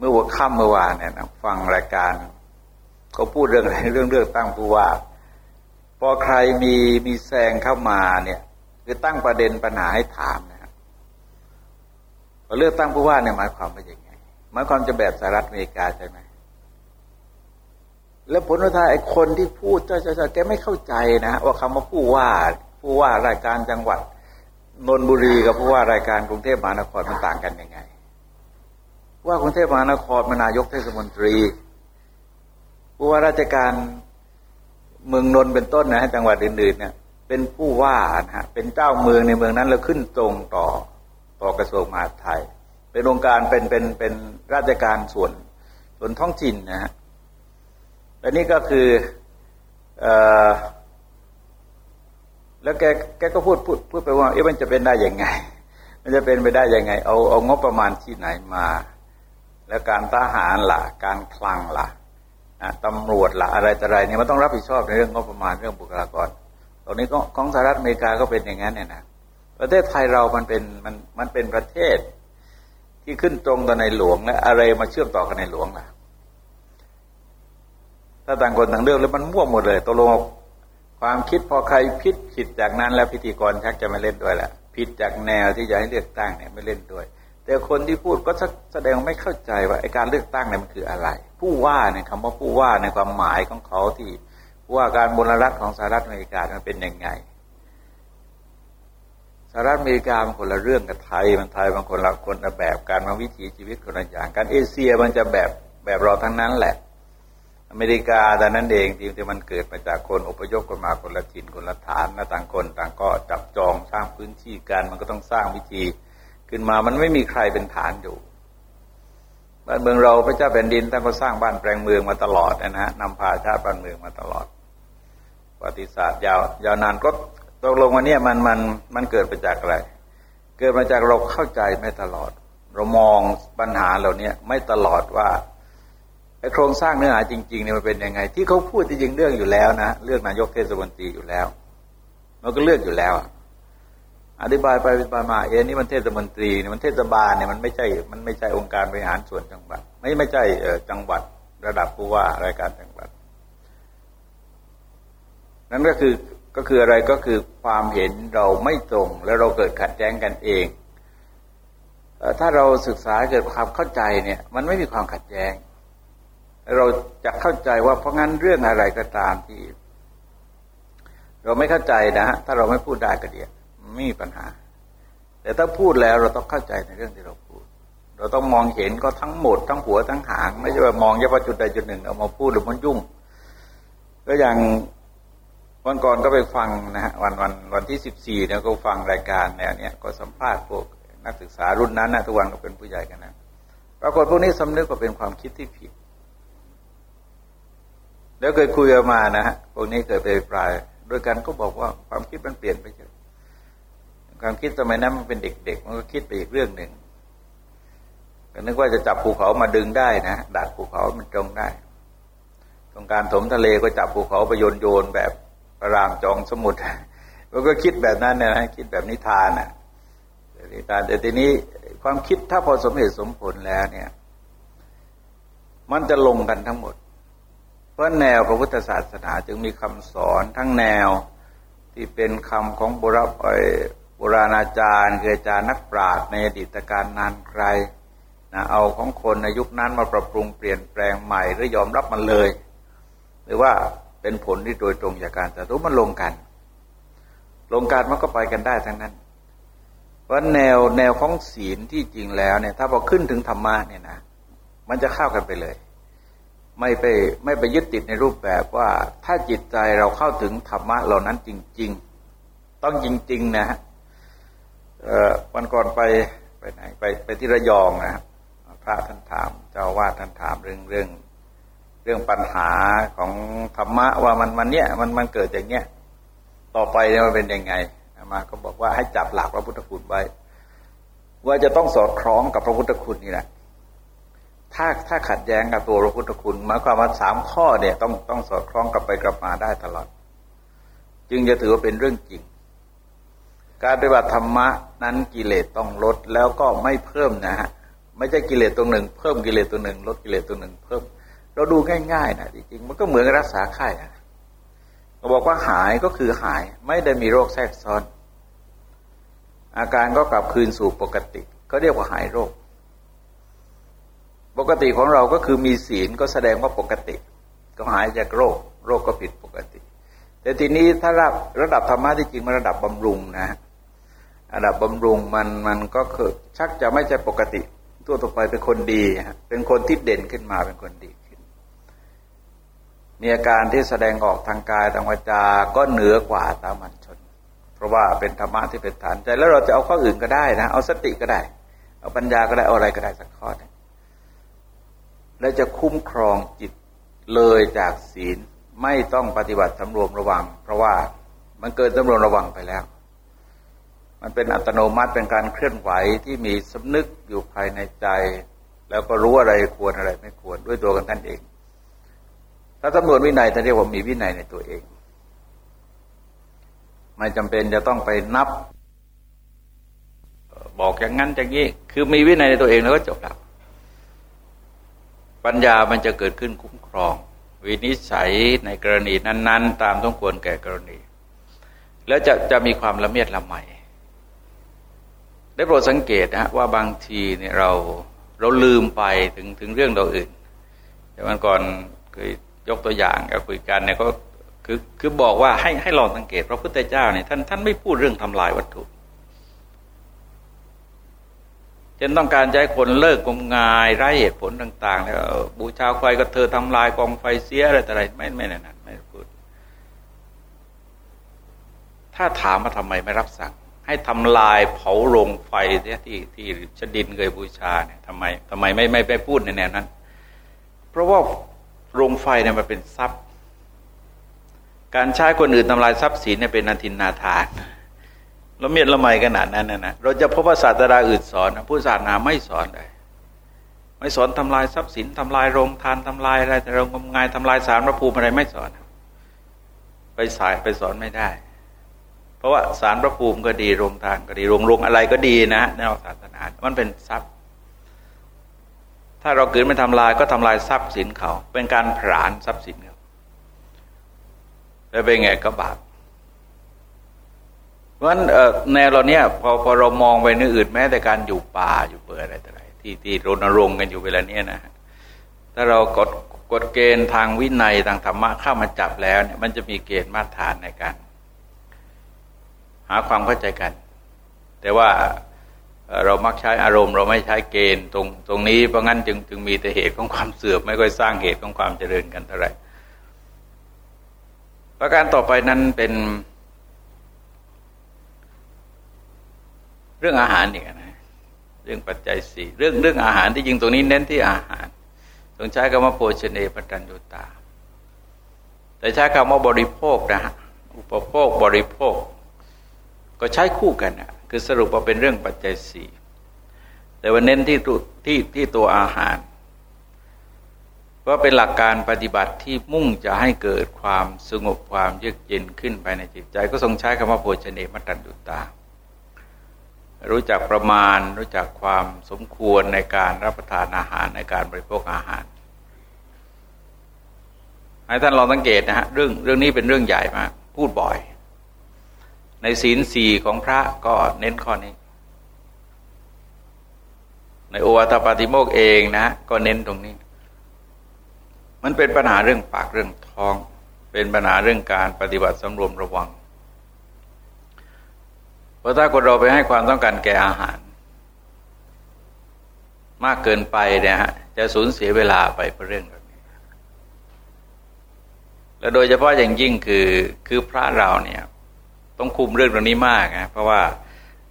เมื่อวันค่ำเมื่อวานเนี่ยฟังรายการเขาพูดเรื่องอะไรเรื่องเลือกตั้งผู้ว่า พอใครมีมีแซงเข้ามาเนี่ยคือตั้งประเด็นปัญหาให้ถามนะครับพอเลือกตั้งผู้ว่าเนี่ยหมายความว่าอย่างไงหมายความจะแบบสหรัฐอเมริกาใช่ไหมแล้วผลว่าไอ้คนที่พูดเจ้าเจ้าแกไม่เข้าใจนะว่าคำว่าผู้ว่า ผู้ว่ารายการจังหวัดนนบุรีกับผู้ว่ารายการกรุงเทพมหานครมันต่างกันยังไง ว่ากรุงเทพมหานครมานายกเทศมนตรีผู้ว่าราชการเมืองนนเป็นต้นนะจังหวัดอื่นๆเนี่ยเป็นผู้ว่านะฮะเป็นเจ้าเมืองในเมืองนั้นแล้วขึ้นตรงต่อต่อกระทรวงมหาดไทย เป็นองค์การเป็นเป็นเป็นราชการส่วนส่วนท้องถิ่นนะฮะและนี่ก็คืออแล้วแกแกก็พูดพูดพูดไปว่าเอ๊ะมันจะเป็นได้ยังไง มันจะเป็นไปได้ยังไง เอาเอางบประมาณที่ไหนมา แล้วการทหารล่ะ การคลังล่ะตำรวจล่ะอะไรต่ออะไรเนี่ยมันต้องรับผิดชอบในเรื่องงบประมาณเรื่องบุคลากร ตรงนี้ของสหรัฐอเมริกาก็เป็นอย่างนั้นเนี่ยนะประเทศไทยเรามันเป็นมันมันเป็นประเทศ ที่ขึ้นตรงต่อในหลวงและอะไรมาเชื่อมต่อกันในหลวงล่ะ ถ้าต่างคนต่างเรื่องแล้วมันมั่วหมดเลยตกลงความคิดพอใครผิดผิดจากนั้น แล้วพิธีกรชักจะไม่เล่นด้วยแหละผิดจากแนวที่จะให้เลือกตั้งเนี่ยไม่เล่นด้วย แต่คนที่พูดก็แสดงไม่เข้าใจว่าไอการเลือกตั้งเนี่ยมันคืออะไร ผู้ว่าเนี่ยคำว่าผู้ว่าในความหมายของเขาที่ว่าการบนรัฐของสหรัฐอเมริกามันเป็นยังไงสหรัฐอเมริกามันคนละเรื่องกับไทย มันไทยมันคนละคนละแบบการมาวิถีชีวิตคนละอย่าง การเอเชียมันจะแบบแบบเราทั้งนั้นแหละ อเมริกาแต่นั้นเองที่ที่มันเกิดมาจากคนอพยพกันมาคนละถิ่นคนละฐานนะต่างคนต่างก็จับจองสร้างพื้นที่กันมันก็ต้องสร้างวิธี ขึ้นมามันไม่มีใครเป็นฐานอยู่บ้านเมืองเราพระเจ้าแผ่นดินท่านก็สร้างบ้านแปลงเมืองมาตลอดนะฮะนำพาชาติบ้านเมืองมาตลอดประวัติศาสตร์ยาวยาวนานก็ตกลงวันนี้มันมันมันเกิดมาจากอะไร เกิดมาจากเราเข้าใจไม่ตลอด เรามองปัญหาเหล่านี้ไม่ตลอดว่าไอโครงสร้างเนื้อหาจริงๆเนี่ยมันเป็นยังไง ที่เขาพูดจริงๆเรื่องอยู่แล้วนะเรื่องนายกเทศมนตรีอยู่แล้วมันก็เลือกอยู่แล้ว อธิบายไปอธิบายมาเอ็นี่มันเทศมนตรีเนี่ยมันเทศบาลเนี่ยมันไม่ใช่ มันไม่ใช่องค์การบริหารส่วนจังหวัด ไม่ไม่ใช่จังหวัดระดับผู้ว่ารายการจังหวัด นั่นก็คือก็คืออะไรก็คือความเห็นเราไม่ตรงแล้วเราเกิดขัดแย้งกันเองถ้าเราศึกษาเกิดความเข้าใจเนี่ย มันไม่มีความขัดแย้ง เราจะเข้าใจว่าเพราะงั้นเรื่องอะไรก็ตามที่ เราไม่เข้าใจนะฮะถ้าเราไม่พูดได้ก็เดียว ม่มีปัญหา แต่ถ้าพูดแล้วเราต้องเข้าใจในเรื่องที่เราพูด เราต้องมองเห็นก็ทั้งหมด ทั้งหัวทั้งหาง ไม่ใช่ว่ามองเฉพาะจุดใดจุดหนึ่งเอามาพูดหรือมันยุ่ง ก็อย่างวันก่อนก็ไปฟังนะฮะวันวันวันที่สิบสี่เนี่ยก็ฟังรายการแนวเนี้ยก็สัมภาษณ์พวกนักศึกษารุ่นนั้นนะทุกวันก็เป็นผู้ใหญ่กันนะปรากฏพวกนี้สำนึกว่าเป็นความคิดที่ผิด แล้วเคยคุยกันมานะฮะพวกนี้เคยไปปลายโดยกันก็บอกว่าความคิดมันเปลี่ยนไปเยอะ ความคิดสมัยนั้นมันเป็นเด็กๆ มันก็คิดไปอีกเรื่องหนึ่งก็นึกว่าจะจับภูเขามาดึงได้นะดัดภูเขามันตรงได้ตรงการถมทะเลก็จับภูเขาไปโยนโยนแบบรามจองสมุทรมันก็คิดแบบนั้นนะคิดแบบนิทานนะนิทานแต่ทีนี้ความคิดถ้าพอสมเหตุสมผลแล้วเนี่ย มันจะลงกันทั้งหมด เพราะแนวพระพุทธศาสนาจึงมีคำสอนทั้งแนวที่เป็นคำของโบราณ โบราณอาจารย์คืออาจารย์นักปราชญ์ในอดีตการนานไกลนะเอาของคนในยุคนั้นมาปรับปรุงเปลี่ยนแปลงใหม่หรือยอมรับมันเลย หรือว่าเป็นผลที่โดยตรงจากการแต่รู้มันลงกัน ลงการมันก็ไปกันได้ทั้งนั้น เพราะแนวแนวของศีลที่จริงแล้วเนี่ย ถ้าพอขึ้นถึงธรรมะเนี่ยนะมันจะเข้ากันไปเลย ไม่ไปไม่ไปยึดติดในรูปแบบว่าถ้าจิตใจเราเข้าถึงธรรมะเหล่านั้นจริง ๆ ต้องจริง ๆ นะฮะ วันก่อนไปไปไหนไปไปที่ระยองนะพระท่านถาม เจ้าว่าท่านถามเรื่องเรื่อง เรื่องปัญหาของธรรมะว่ามันมันเนี้ยมันมันเกิดอย่างเนี้ยต่อไปเนี่ยมันเป็นยังไงมาก็บอกว่าให้จับหลักพระพุทธคุณไว้ ว่าจะต้องสอดคล้องกับพระพุทธคุณนี่แหละถ้าถ้าขัดแย้งกับตัวพระพุทธคุณหมายความว่าสามข้อเนี่ยต้องต้องสอดคล้องกับไปกลับมาได้ตลอด จึงจะถือว่าเป็นเรื่องจริง การปฏิบัติธรรมะนั้นกิเลสต้องลดแล้วก็ไม่เพิ่มนะฮะไม่ใช่กิเลสตรงหนึ่ง เพิ่มกิเลสตัวหนึ่ง ลดกิเลสตัวหนึ่งเพิ่ม เราดูง่ายๆนะจริงๆมันก็เหมือนรักษาไข้นะเราบอกว่าหายก็คือหายไม่ได้มีโรคแทรกซ้อน อาการก็กลับคืนสู่ปกติก็เรียกว่าหายโรค ปกติของเราก็คือมีศีลก็แสดงว่าปกติ ก็หายจากโรค โรคก็ผิดปกติ แต่ทีนี้ถ้าระระดับธรรมะที่จริงมันระดับบำรุงนะ ระดับบำรุงมันมันก็คือชักจะไม่ใช่ปกติ ตัวต่อไปเป็นคนดี เป็นคนที่เด่นขึ้นมาเป็นคนดีขึ้น มีอาการที่แสดงออกทางกายทางวาจาก็เหนือกว่าตามันชน เพราะว่าเป็นธรรมะที่เป็นฐานใจ แล้วเราจะเอาข้ออื่นก็ได้นะ เอาสติก็ได้ เอาปัญญาก็ได้เอาอะไรก็ได้สักข้อนึงและจะคุ้มครองจิตเลยจากศีลไม่ต้องปฏิบัติสำรวมระวัง เพราะว่ามันเกินสำรวมระวังไปแล้ว มันเป็นอัตโนมัติเป็นการเคลื่อนไหวที่มีสำนึกอยู่ภายในใจ แล้วก็รู้อะไรควรอะไรไม่ควรด้วยตัวกันท่านเอง ถ้าสำรวจวินัยท่านเรียกว่ามีวินัยในตัวเอง ไม่จำเป็นจะต้องไปนับ บอกอย่างนั้นอย่างนี้ คือมีวินัยในตัวเองแล้วก็จบแล้วปัญญามันจะเกิดขึ้นคุ้มครอง วินิจฉัยในกรณีนั้น ๆ ตามต้องควรแก่กรณี แล้วจะจะมีความละเมียดละไม ได้โปรดสังเกตนะว่าบางทีเนี่ยเราเราลืมไปถึงถึงเรื่องเราอื่น แต่วันก่อนเคยยกตัวอย่างกัคุยกันเนี่ยก็คือคือบอกว่าให้ให้ลองสังเกตพระพุทธเจ้าเนี่ยท่านท่านไม่พูดเรื่องทำลายวัตถุจนต้องการให้คนเลิกงมงายไร้เหตุผลต่าง ๆ แล้วบูชาไฟก็เธอทำลายกองไฟเสียอะไรต่ออะไรไม่ไม่นั่นไม่พูด ถ้าถามว่าทำไมไม่รับสั่ง ให้ทำลายเผาโรงไฟเนี่ยที่ที่ชดินเคยบูชาเนี่ยทำไมทำไมไม่ไม่ไปพูดในแนวนั้น เพราะว่าโรงไฟเนี่ยมันเป็นทรัพย์ การใช้คนอื่นทำลายทรัพย์สินเนี่ยเป็นนันทินนาทานและเมียดละไมขนาดนั้นนะนะเราจะพบว่าศาสตราอื่นสอนผู้ศาสนาไม่สอนเลยไม่สอนทำลายทรัพย์สินทำลายโรงทานทำลายอะไรแต่เรางมงายทำลายสารพระภูมิอะไรไม่สอน ไปสายไปสอนไม่ได้ เพราะว่าสารพระภูมิก็ดีโรงทานก็ดีโรงโรงอะไรก็ดีนะในศาสนา มันเป็นทรัพย์ ถ้าเราเกิดไม่ทำลายก็ทำลายทรัพย์สินเขา เป็นการผลาญทรัพย์สินเขาแล้วเป็นไงก็บาปเพราะฉะนั้นแนวเราเนี้ยพอพอเรามองไปนึกอื่นแม้แต่การอยู่ป่าอยู่เปิดอะไรต่ออะไรที่ที่รณรงค์กันอยู่เวลาเนี้ยนะถ้าเรากดกฎเกณฑ์ทางวินัยทางธรรมะเข้ามาจับแล้วเนี่ยมันจะมีเกณฑ์มาตรฐานในการ หาความเข้าใจกัน แต่ว่าเรามักใช้อารมณ์ เราไม่ใช้เกณฑ์ตรงตรงนี้เพราะงั้นจึงจึงมีแต่เหตุของความเสื่อมไม่ค่อยสร้างเหตุของความเจริญกันเท่าไหร่ประการต่อไปนั้นเป็นเรื่องอาหารอีกนะเรื่องปัจจัยสี่เรื่องเรื่องอาหารที่จริงตรงนี้เน้นที่อาหารต้องใช้คำว่าโภชเนปตัญญตา แต่ใช้คำว่าบริโภคนะฮะอุปโภคบริโภค ก็ใช้คู่กันนะคือสรุปว่าเป็นเรื่องปัจจัยสี่แต่ว่าเน้นที่ตัวที่ที่ตัวอาหารเพราะเป็นหลักการปฏิบัติที่มุ่งจะให้เกิดความสงบความเยือกเย็นขึ้นไปในจิตใจ ก็ทรงใช้คำว่าโภชเนมตัญญูตา รู้จักประมาณ รู้จักความสมควรในการรับประทานอาหารในการบริโภคอาหารให้ท่านลองสังเกตนะฮะเรื่องเรื่องนี้เป็นเรื่องใหญ่มากพูดบ่อย ในศีลสี่ของพระก็เน้นข้อนี้ ในโอวัตปาติโมกเองนะ ก็เน้นตรงนี้ มันเป็นปัญหาเรื่องปากเรื่องท้อง เป็นปัญหาเรื่องการปฏิบัติสำรวมระวังเพราะถ้าคนเราไปให้ความต้องการแก่อาหาร มากเกินไปเนี่ยฮะจะสูญเสียเวลาไปเพราะเรื่องแบบนี้ และโดยเฉพาะอย่างยิ่งคือคือพระเราเนี่ย ต้องคุมเรื่องตรงนี้มากนะเพราะว่า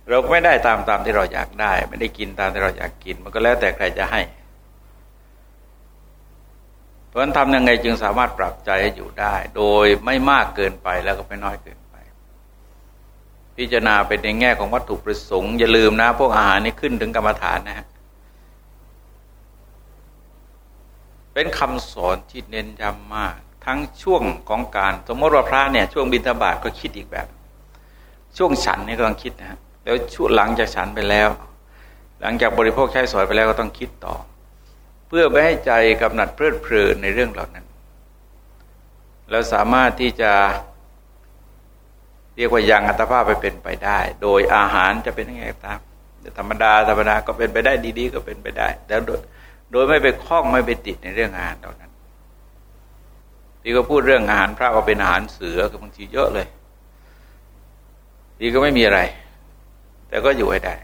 เราไม่ได้ตามตามที่เราอยากได้ ไม่ได้กินตามที่เราอยากกิน มันก็แล้วแต่ใครจะให้ เพราะฉะนั้นทำยังไงจึงสามารถปรับใจให้อยู่ได้ โดยไม่มากเกินไปแล้วก็ไม่น้อยเกินไป พิจารณาเป็นในแง่ของวัตถุประสงค์อย่าลืมนะ พวกอาหารนี่ขึ้นถึงกรรมฐานนะฮะเป็นคำสอนที่เน้นย้ำมาก ทั้งช่วงของการ สมมติว่าพระเนี่ยช่วงบิณฑบาตก็คิดอีกแบบ ช่วงฉันนี่ก็ต้องคิดนะฮะแล้วช่วงหลังจากฉันไปแล้ว หลังจากบริโภคใช้สอยไปแล้วก็ต้องคิดต่อ เพื่อไม่ให้ใจกำหนัดเพลิดเพลินในเรื่องเหล่านั้น แล้วสามารถที่จะเรียกว่ายังอัตภาพไปเป็นไปได้ โดยอาหารจะเป็นยังไงตามธรรมดาธรรมดาก็เป็นไปได้ดีๆ ก็เป็นไปได้แล้วโดยโดยไม่ไปคล้องไม่ไปติดในเรื่องอาหารเหล่านั้นที่ก็พูดเรื่องอาหารพระก็เป็นอาหารเสือก็บางทีเยอะเลย ดีก็ไม่มีอะไร แต่ก็อยู่ให้ได้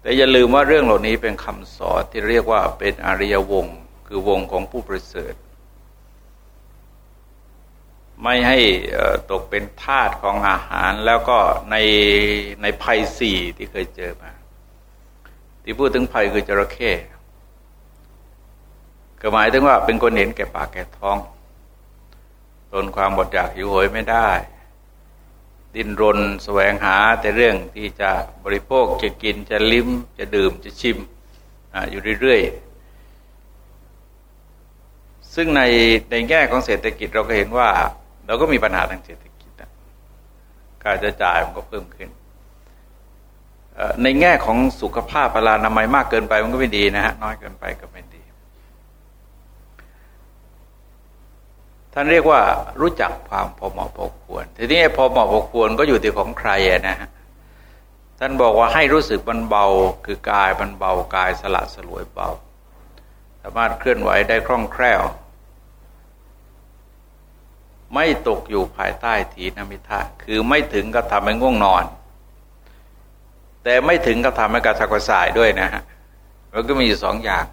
แต่อย่าลืมว่าเรื่องเหล่านี้เป็นคำสอนที่เรียกว่าเป็นอริยวง คือวงของผู้ประเสริฐไม่ให้ตกเป็นทาสของอาหารแล้วก็ในในภัยสี่ที่เคยเจอมา ที่พูดถึงภัยคือจระเข้ก็หมายถึงว่าเป็นคนเห็นแก่ปากแก่ท้อง ทนความบดอยากหิวโหยไม่ได้ ดิ้นรนแสวงหาแต่เรื่องที่จะบริโภคจะกินจะลิ้มจะดื่มจะชิมออยู่เรื่อยๆ ซึ่งในในแง่ของเศรษฐกิจเราก็เห็นว่า เราก็มีปัญหาทางเศรษฐกิจการจะจ่ายมันก็เพิ่มขึ้นในแง่ของสุขภาพพลานามัยมากเกินไปมันก็ไม่ดีนะฮะน้อยเกินไปก็ไม่ดี ท่านเรียกว่ารู้จักความพอเหมาะพอควร ทีนี้พอเหมาะพอควรก็อยู่ที่ของใครนะฮะท่านบอกว่าให้รู้สึกมันเบา คือกายมันเบากายสละสลวยเบา สามารถเคลื่อนไหวได้คล่องแคล่ว ไม่ตกอยู่ภายใต้ถีนมิทะคือไม่ถึงกับทำให้ง่วงนอน แต่ไม่ถึงกับทำให้กระสับกระส่ายด้วยนะฮะมันก็มีสองอย่าง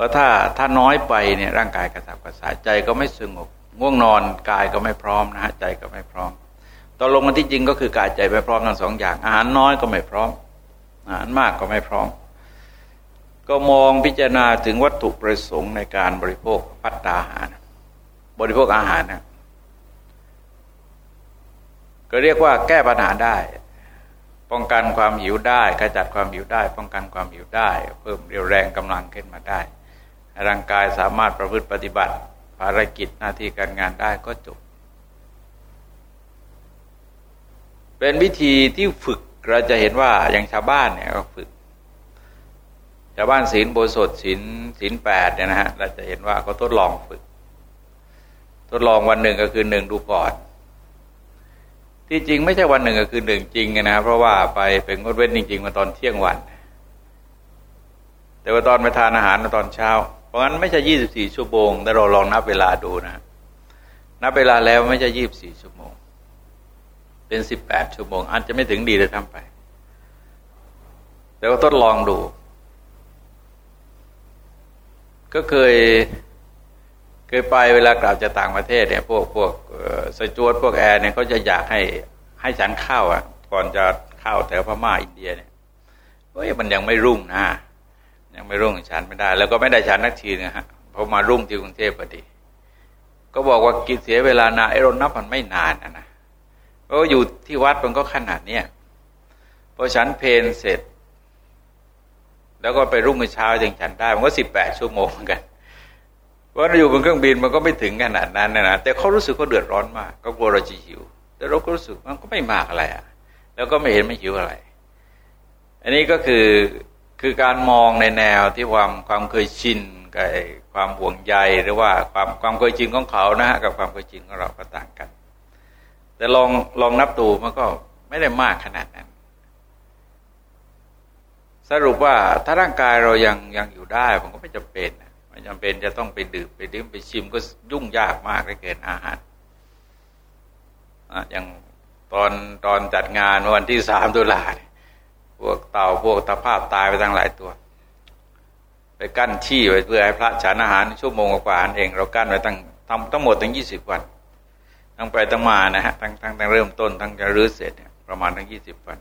ว่าถ้าถ้าน้อยไปเนี่ยร่างกายกระสับกระส่ายใจก็ไม่สงบง่วงนอนกายก็ไม่พร้อมนะฮะใจก็ไม่พร้อมตอนลงมาที่จริงก็คือกายใจไม่พร้อมทั้งสองอย่าง อาหารน้อยก็ไม่พร้อม อาหารมากก็ไม่พร้อม ก็มองพิจารณาถึงวัตถุประสงค์ในการบริโภคพัตตาหาร บริโภคอาหารนะก็เรียกว่าแก้ปัญหาได้ ป้องกันความหิวได้ขจัดความหิวได้ ป้องกันความหิวได้ เพิ่มเรียวแรงกำลังขึ้นมาได้ ร่างกายสามารถประพฤติปฏิบัติ ภารกิจหน้าที่การงานได้ก็จบ เป็นวิธีที่ฝึกเราจะเห็นว่าอย่างชาวบ้านเนี่ยก็ฝึกชาวบ้านศีลโบสถศีลศีลแปดเนี่ยนะฮะเราจะเห็นว่าเขาทดลองฝึก ทดลองวันหนึ่งก็คือหนึ่งดูก่อนที่จริงไม่ใช่วันหนึ่งก็คือหนึ่งจริงนะเพราะว่าไปเป็นงดเว้นจริงๆมาตอนเที่ยงวัน แต่ว่าตอนไปทานอาหารตอนเช้า เพราะงั้นไม่ใช่ยี่สิบสี่ชั่วโมง แต่เราลองนับเวลาดูนะ นับเวลาแล้วไม่ใช่ยี่สิบสี่ชั่วโมง เป็นสิบแปดชั่วโมง อาจจะไม่ถึงดีเลยทำไป แต่ว่าทดลองดู ก็เคยเคยไปเวลากลับจากต่างประเทศเนี่ยพวกพวกสจวดพวกแอร์เนี่ยเขาจะอยากให้ให้ฉันข้าวอะ ก่อนจะเข้าแถวพม่าอินเดียเนี่ยเฮ้ยมันยังไม่รุ่งนะ ยังไม่รุ่งฉันไม่ได้ แล้วก็ไม่ได้ฉันนักทีนะฮะพอมารุ่งที่กรุงเทพพอดี ก็บอกว่ากินเสียเวลานานไอ้รนนับมันไม่นานนะนะเพราะอยู่ที่วัดมันก็ขนาดเนี้ยพอฉันเพนเสร็จ แล้วก็ไปรุ่งเช้าจึงฉันได้ มันก็สิบแปดชั่วโมงเหมือนกันว่าอยู่บนเครื่องบินมันก็ไม่ถึงขนาดนั้นนะแต่เขารู้สึกเขาเดือดร้อนมาก ก็กลัวเราจะหิว แต่เราก็รู้สึกมันก็ไม่มากอะไรอะ แล้วก็ไม่เห็นไม่หิวอะไร อันนี้ก็คือ คือการมองในแนวที่ความความเคยชินกับความห่วงใยหรือว่าความความเคยชินของเขานะฮะกับความเคยชินของเราก็ต่างกัน แต่ลองลองนับดูมันก็ไม่ได้มากขนาดนั้น สรุปว่าถ้าร่างกายเรายังยังอยู่ได้ผมก็ไม่จำเป็นไม่จำเป็นจะต้องไปดื่มไปดื่มไปชิมก็ยุ่งยากมากเลยเกินอาหารอย่างตอนตอนจัดงานวันที่สามตุลา พวกเต่าพวกตะภาพตายไปทั้งหลายตัว ไปกั้นชี้ไว้เพื่อให้พระฉันอาหารชั่วโมงกว่าเอง เรากั้นไว้ตั้งทำทั้งหมดตั้งยี่สิบวันทั้งไปตั้งมานะฮะทั้งทั้งตั้งเริ่มต้นทั้งจะรื้อเสร็จเนี่ยประมาณทั้งยี่สิบวัน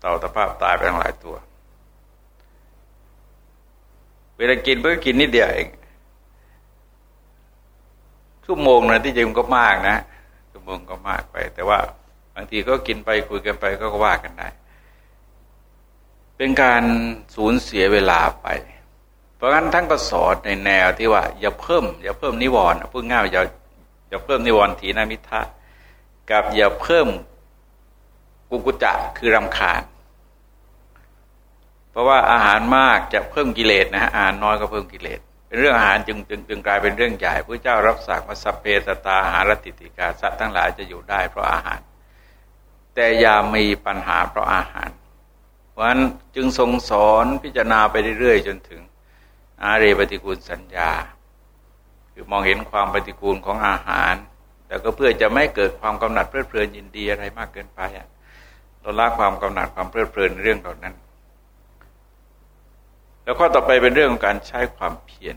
เต่าตะภาพตายไปทั้งหลายตัว เวลากินก็กินนิดเดียวเองชั่วโมงนะที่จริงก็มากนะชั่วโมงก็มากไป แต่ว่าบางทีก็กินไปคุยกันไปก็ว่ากันได้ เป็นการสูญเสียเวลาไป เพราะงั้นท่านก็สอนในแนวที่ว่า อย่าเพิ่ม อย่าเพิ่มนิวรณ์พูดง่ายอย่าอย่าเพิ่มนิวรณ์ถีนามิทะกับอย่าเพิ่มกุกุจะคือรำคาญ เพราะว่าอาหารมากจะเพิ่มกิเลสนะฮะอาหารน้อยก็เพิ่มกิเลสเป็นเรื่องอาหารจึงจึงจึงกลายเป็นเรื่องใหญ่พระเจ้ารับสั่งว่าสเพสตาอาหารติติกาสัตว์ทั้งหลายจะอยู่ได้เพราะอาหาร แต่อย่ามีปัญหาเพราะอาหาร เพราะฉะนั้นจึงทรงสอนพิจารณาไปเรื่อยๆ จนถึงอาเรปฏิกูลสัญญา คือมองเห็นความปฏิกูลของอาหาร แต่ก็เพื่อจะไม่เกิดความกำหนัดเพลิดเพลินยินดีอะไรมากเกินไปอะเราละความกำหนัดความเพลิดเพลินเรื่องเหล่านั้น แล้วข้อต่อไปเป็นเรื่องของการใช้ความเพียร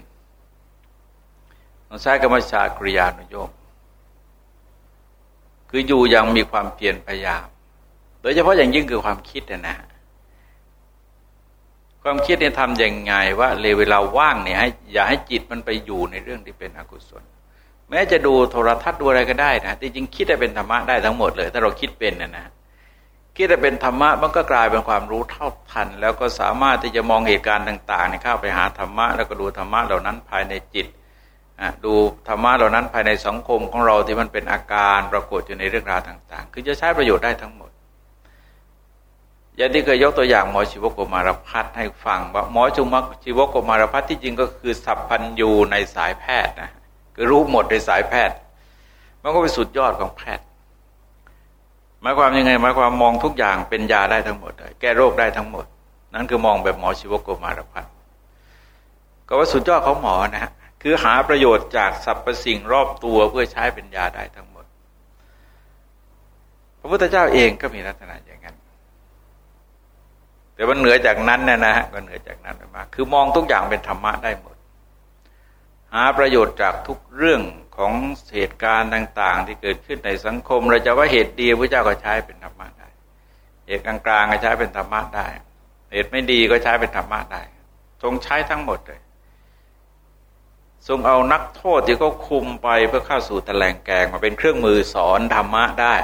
ต้องใช้กรรมชากริยานุโยมคืออยู่ยังมีความเพียรพยายาม โดยเฉพาะอย่างยิ่งคือความคิดนะนะ ความคิดเนี่ยทำยังไงว่าเลยเวลาว่างเนี่ยให้อย่าให้จิตมันไปอยู่ในเรื่องที่เป็นอกุศล แม้จะดูโทรทัศน์ดูอะไรก็ได้นะที่จริงคิดได้เป็นธรรมะได้ทั้งหมดเลย ถ้าเราคิดเป็นนะนะคิดได้เป็นธรรมะมันก็กลายเป็นความรู้เท่าทัน แล้วก็สามารถที่จะมองเหตุการณ์ต่างๆในเข้าไปหาธรรมะแล้วก็ดูธรรมะเหล่านั้นภายในจิตดูธรรมะเหล่านั้นภายในสังคมของเราที่มันเป็นอาการปรากฏอยู่ในเรื่องราวต่าง ๆ คือจะใช้ประโยชน์ได้ทั้งหมด อย่างที่เคยยกตัวอย่างหมอชีวโกมารพัฒให้ฟังว่าหมอจุมักชีวโกมารพัฒที่จริงก็คือสัพพัญญูในสายแพทย์นะคือรู้หมดในสายแพทย์ มันก็เป็นสุดยอดของแพทย์หมายความยังไงหมายความมองทุกอย่างเป็นยาได้ทั้งหมดแก้โรคได้ทั้งหมด นั่นคือมองแบบหมอชีวโกมารพัฒก็ว่าสุดยอดของหมอนะฮะคือหาประโยชน์จากสรรพสิ่งรอบตัวเพื่อใช้เป็นยาได้ทั้งหมด พระพุทธเจ้าเองก็มีลักษณะอย่าง แต่ว่าเหนือจากนั้นนะนะฮะก็เหนือจากนั้นไปมากคือมองทุกอย่างเป็นธรรมะได้หมด หาประโยชน์จากทุกเรื่องของเหตุการณ์ต่าง ๆ ที่เกิดขึ้นในสังคม เราจะว่าเหตุดีพระเจ้าก็ใช้เป็นธรรมะได้เหตุกลางๆก็ใช้เป็นธรรมะได้ เหตุไม่ดีก็ใช้เป็นธรรมะได้ทรงใช้ทั้งหมดเลยทรงเอานักโทษที่เขาคุมไปเพื่อเข้าสู่ตะแลงแกงมาเป็นเครื่องมือสอนธรรมะได้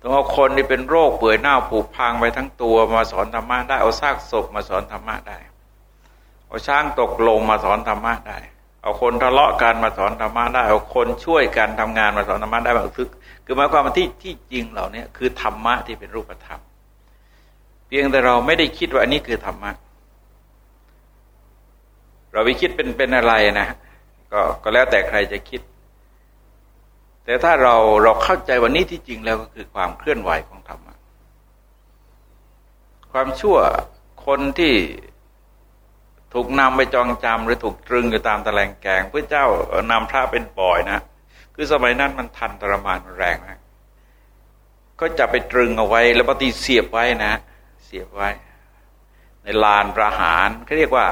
ต้องเอาคนที่เป็นโรคเปื่อยหน้าผุพังไปทั้งตัวมาสอนธรรมะได้ เอาซากศพมาสอนธรรมะได้ เอาช้างตกลงมาสอนธรรมะได้ เอาคนทะเลาะกันมาสอนธรรมะได้ เอาคนช่วยกันทำงานมาสอนธรรมะได้แบบคือคือหมายความว่าที่ที่จริงเหล่านี้คือธรรมะที่เป็นรูปธรรม เพียงแต่เราไม่ได้คิดว่าอันนี้คือธรรมะเราไปคิดเป็นเป็นอะไรนะก็ก็แล้วแต่ใครจะคิด แต่ถ้าเราเราเข้าใจวันนี้ที่จริงแล้วก็คือความเคลื่อนไหวของธรรมะความชั่วคนที่ถูกนำไปจองจำหรือถูกตรึงอยู่ตามตะแลงแกงพระเจ้านำพระเป็นปล่อยนะ คือสมัยนั้นมันทันทรมานแรงนะก็จะไปตรึงเอาไว้ แล้วปฏิเสียบไว้นะ เสียบไว้ ในลานประหารเขาเรียกว่า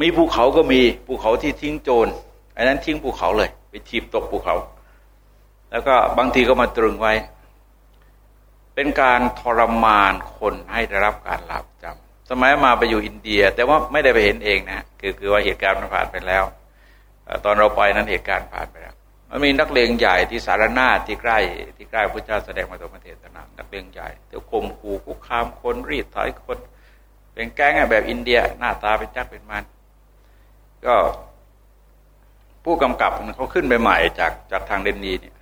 มีภูเขาก็มีภูเขาที่ทิ้งโจรอันนั้นทิ้งภูเขาเลย ไปทีบตกภูเขา แล้วก็บางทีก็มาตรึงไว้ เป็นการทรมานคนให้ได้รับการหลับจำสมัยมาไปอยู่อินเดีย แต่ว่าไม่ได้ไปเห็นเองนะคือคือว่าเหตุการณ์มันผ่านไปแล้ว ตอนเราไปนั้นเหตุการณ์ผ่านไปแล้วมันมีนักเลงใหญ่ที่สารนาที่ใกล้ที่ใกล้พระเจ้าแสดงมาตรงเทศนานักเลงใหญ่เดี๋ยวข่มขู่คุกคามคนรีดถอยคน เป็นแก๊งแบบอินเดีย หน้าตาเป็นจักเป็นมัน ก็ ผู้กำกับเขาขึ้นไปใหม่จากจากทางเดนนีเนี่ย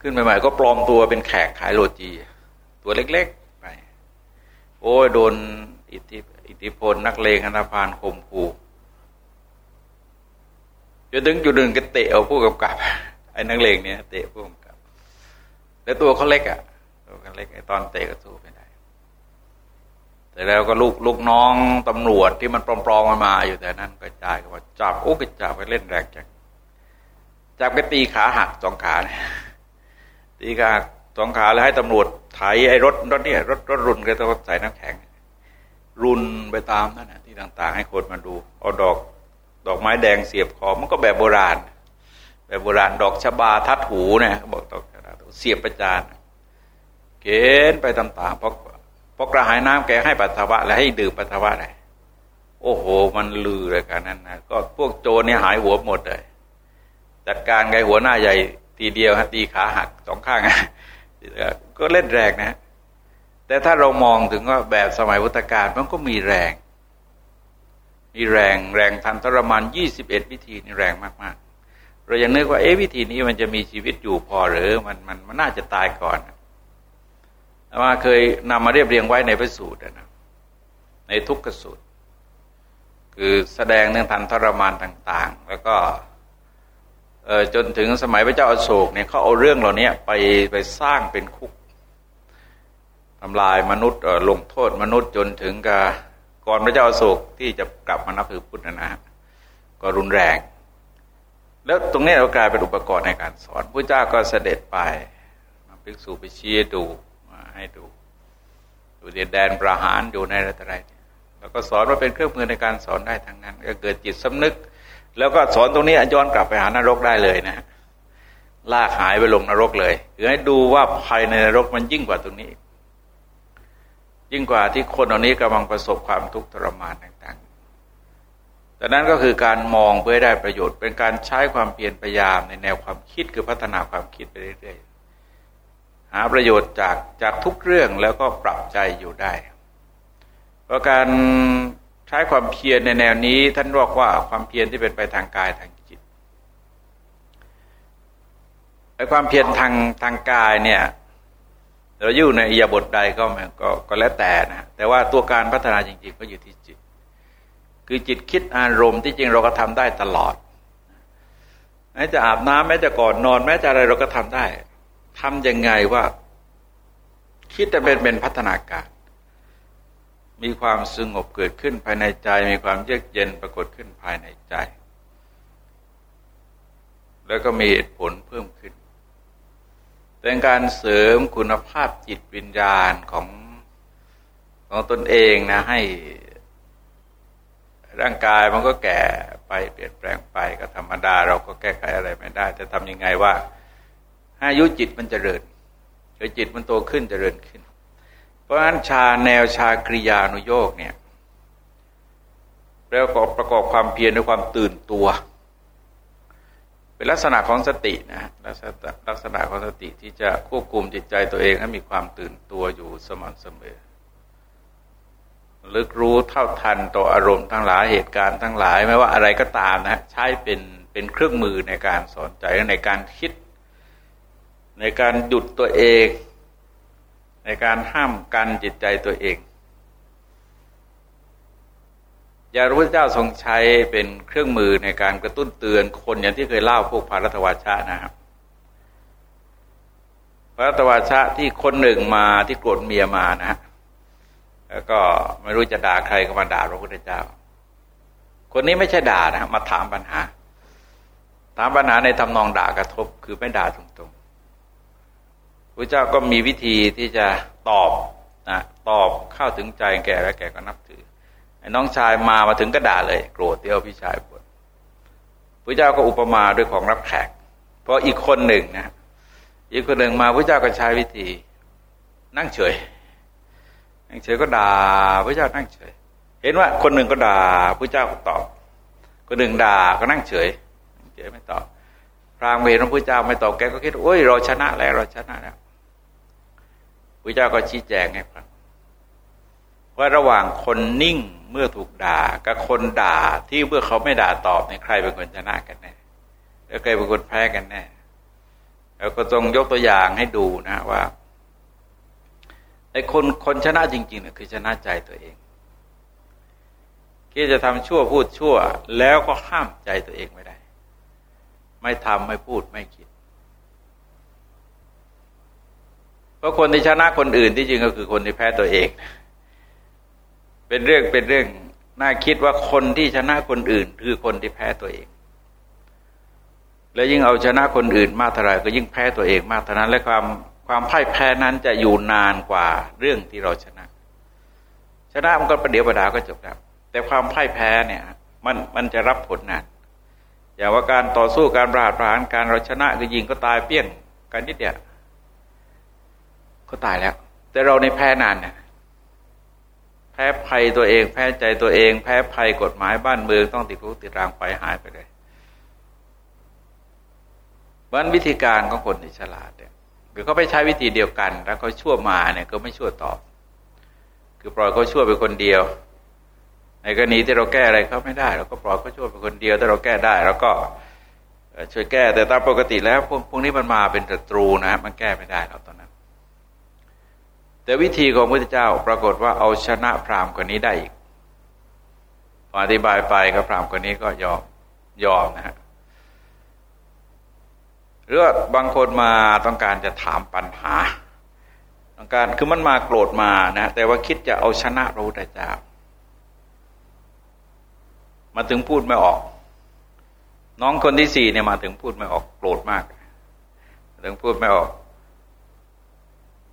ขึ้นไปใหม่ก็ปลอมตัวเป็นแขกขายโรจี ตัวเล็กๆไปโอ้ยโดนอิทธิอิทธิพลนักเลงอนาพานข่มขู่จนถึงจุดหนึ่งก็เตะเอาผู้กำกับไอ้นักเลงเนี่ยเตะผู้กำกับแต่ตัวเขาเล็กอะตัวเขาเล็กไอ้ตอนเตะก็สู้ไม่ได้ แต่แล้วก็ลูกลูกน้องตำรวจที่มันปลอมๆมามาอยู่แต่นั้นกระจายก็ว่าจับโอ้กระจับไปเล่นแรงจังจับก็ตีขาหักสองขาเนี่ยตีขาสองขาแล้วให้ตำรวจไถไอ้รถรถเนี่ยรถรถรุนก็ต้องใส่น้ำแข็ง รุนไปตามนั่นนะที่ต่างๆ ให้คนมาดูเอาดอกดอกไม้แดงเสียบคอมันก็แบบโบราณ แบบโบราณดอกชบาทัดหูเนี่ยบอกดอกเสียบประจานเกณฑ์ไปตามๆเพอ พอกระหายน้ำแกให้ปัสสาวะแล้วให้ดื่มปัสสาวะเลยโอ้โห มันลือเลยกันนั้นนะก็พวกโจรนี่หายหัวหมดเลยจัดการไงหัวหน้าใหญ่ทีเดียวฮะตีขาหักสองข้างก็เล่นแรงนะ แต่ถ้าเรามองถึงว่าแบบสมัยพุทธกาลมันก็มีแรง มีแรงแรงทันทรมานยี่สิบเอ็ดวิธีนี่แรงมากๆ เรายังนึกว่าเอ๊ะวิธีนี้มันจะมีชีวิตอยู่พอหรือมันมันมันน่าจะตายก่อน แต่ว่าเคยนำมาเรียบเรียงไว้ในพระสูตรนะในทุกขสูตร คือแสดงเรื่องทันทรมานต่าง ๆ แล้วก็จนถึงสมัยพระเจ้าอาโศกเนี่ยเขาเอาเรื่องเหล่านี้ไปไปสร้างเป็นคุกทำลายมนุษย์ลงโทษมนุษย์จนถึงกับก่อนพระเจ้าอาโศกที่จะกลับมานับถือพุทธนะฮะก็รุนแรง แล้วตรงนี้เรากลายเป็นอุปกรณ์ในการสอนพระเจ้าก็เสด็จไปมาภิกษุไปชี้ดู ให้ดูอยู่ในแดนประหารอยู่ในอะไรอะไรแล้วก็สอนว่าเป็นเครื่องมือในการสอนได้ทั้งนั้น ก็เกิดจิตสำนึก แล้วก็สอนตรงนี้ย้อนกลับไปหานรกได้เลยนะลากหายไปลงนรกเลยคือให้ดูว่าภายในนรกมันยิ่งกว่าตรงนี้ ยิ่งกว่าที่คนเหล่านี้กำลังประสบความทุกข์ทรมานต่างๆแต่นั้นก็คือการมองเพื่อได้ประโยชน์ เป็นการใช้ความเพียรพยายามในแนวความคิดคือพัฒนาความคิดไปเรื่อยๆ หาประโยชน์จากจากทุกเรื่องแล้วก็ปรับใจอยู่ได้ เพราะการใช้ความเพียรในแนวนี้ ท่านเรียกว่าความเพียรที่เป็นไปทางกายทางจิตไอ้ความเพียรทางทางกายเนี่ยเราอยู่ในอิยาบทใดก็ก็ก็แล้วแต่นะแต่ว่าตัวการพัฒนาจริงๆก็อยู่ที่จิต คือจิตคิดอารมณ์ที่จริงเราก็ทำได้ตลอดแม้จะอาบน้ำแม้จะก่อนนอน แม้จะอะไรเราก็ทำได้ ทำยังไงว่า คิดจะเป็นเป็นพัฒนาการ มีความสงบเกิดขึ้นภายในใจ มีความเยือกเย็นปรากฏขึ้นภายในใจ แล้วก็มีเหตุผลเพิ่มขึ้นเป็นการเสริมคุณภาพจิตวิญญาณของของตนเองนะให้ ร่างกายมันก็แก่ไปเปลี่ยนแปลงไปก็ธรรมดา เราก็แก้ไขอะไรไม่ได้ จะทำยังไงว่า อายุจิตมันจเจริญหรือจิตมันโตขึ้นจเจริญขึ้น เพราะฉะนั้นชาแนวชากริยานุโยกเนี่ยแล้วก็ประกอบความเพียรด้วยความตื่นตัว เป็นลักษณะของสตินะลักษณะลักษณะของสติที่จะควบคุมจิตใจตัวเองให้มีความตื่นตัวอยู่สม่ำเสมอลึกรู้เท่าทันต่ออารมณ์ทั้งหลายเหตุการณ์ทั้งหลาย ไม่ว่าอะไรก็ตามนะใช้เป็นเป็นเครื่องมือในการสอนใจในการคิด ในการหยุดตัวเอง ในการห้ามกันจิตใจตัวเองยารู้เจ้าทรงใช้เป็นเครื่องมือในการกระตุ้นเตือนคนอย่างที่เคยเล่าพวกพารัตวาชะนะครับพารัตวาชะที่คนหนึ่งมาที่โกรธเมียมานะฮะแล้วก็ไม่รู้จะด่าใครก็มาด่าพระพุทธเจ้า คนนี้ไม่ใช่ด่านะมาถามปัญหา ถามปัญหาในทำนองด่ากระทบคือไม่ด่าตรง พระเจ้าก็มีวิธีที่จะตอบนะตอบเข้าถึงใจแกแล้วแกก็นับถือไอ้น้องชายมามาถึงก็ด่าเลย โกรธเดียวพี่ชายปวดพระเจ้าก็อุปมาด้วยของรับแขก เพราะอีกคนหนึ่งนะอีกคนหนึ่งมาพระเจ้าก็ใช้วิธี นั่งเฉย นั่งเฉยก็ด่าพระเจ้านั่งเฉย เห็นว่าคนหนึ่งก็ด่าพระเจ้าก็ตอบ คนหนึ่งด่าก็นั่งเฉยเฉยไม่ตอบพรางเห็นว่าพระเจ้าไม่ตอบแกก็คิดโอ้ยเราชนะแล้วเราชนะแล้ว พระเจ้าก็ชี้แจงให้ฟังว่าระหว่างคนนิ่งเมื่อถูกด่า กับคนด่าที่เมื่อเขาไม่ด่าตอบเนี่ยใครเป็นคนชนะกันแน่แล้วใครเป็นคนแพ้กันแน่แล้วก็ต้องยกตัวอย่างให้ดูนะว่าไอ้คนคนชนะจริงๆเนี่ยคือชนะใจตัวเองที่จะทำชั่วพูดชั่ว แล้วก็ห้ามใจตัวเองไม่ได้ ไม่ทำไม่พูดไม่คิด เพราะคนที่ชนะคนอื่นที่จริงก็คือคนที่แพ้ตัวเอง เป็นเรื่องเป็นเรื่องน่าคิดว่าคนที่ชนะคนอื่น คือคนที่แพ้ตัวเอง แล้วยิ่งเอาชนะคนอื่นมากเท่าไรก็ยิ่งแพ้ตัวเองมากเท่านั้นและความความพ่ายแพ้นั้นจะอยู่นานกว่าเรื่องที่เราชนะ ชนะมันก็ประเดี๋ยวประดาก็จบแล้วแต่ความพ่ายแพ้เนี่ย มันมันจะรับผลนานอย่างว่าการต่อสู้การปราบปรานการเราชนะก็ยิงก็ตายเปี้ยงกันนิดเดียว ก็ตายแล้ว แต่เราในแพ้นานเนี่ยพ้ภัยตัวเอง แพ้ใจตัวเอง แพ้ภัยกฎหมายบ้านเมืองต้องติดคุกติดรางไปหายไปเลยวันวิธีการของคนที่ฉลาดเนี่ยคือเขาไปใช้วิธีเดียวกัน แล้วเขาชั่วมาเนี่ยก็ไม่ชั่วตอบ คือปล่อยเขาชั่วไปคนเดียว ในกรณีที่เราแก้อะไรเขาไม่ได้เราก็ปล่อยเขาชั่วไปคนเดียวถ้าเราแก้ได้เราก็ช่วยแก้แต่ตามปกติแล้วพวกพวกนี้มันมาเป็นศัตรูนะ มันแก้ไม่ได้เราตอนนั้น แต่วิธีของพระเจ้าปรากฏว่าเอาชนะพราหมณ์คนนี้ได้อีกอธิบายไปก็พราหมณ์คนนี้ก็ยอมยอมนะฮะหรือว่าบางคนมาต้องการจะถามปัญหา ต้องการคือมันมาโกรธมานะ แต่ว่าคิดจะเอาชนะพระพุทธเจ้า มาถึงพูดไม่ออก น้องคนที่สี่เนี่ยมาถึงพูดไม่ออกโกรธมาก ถึงพูดไม่ออก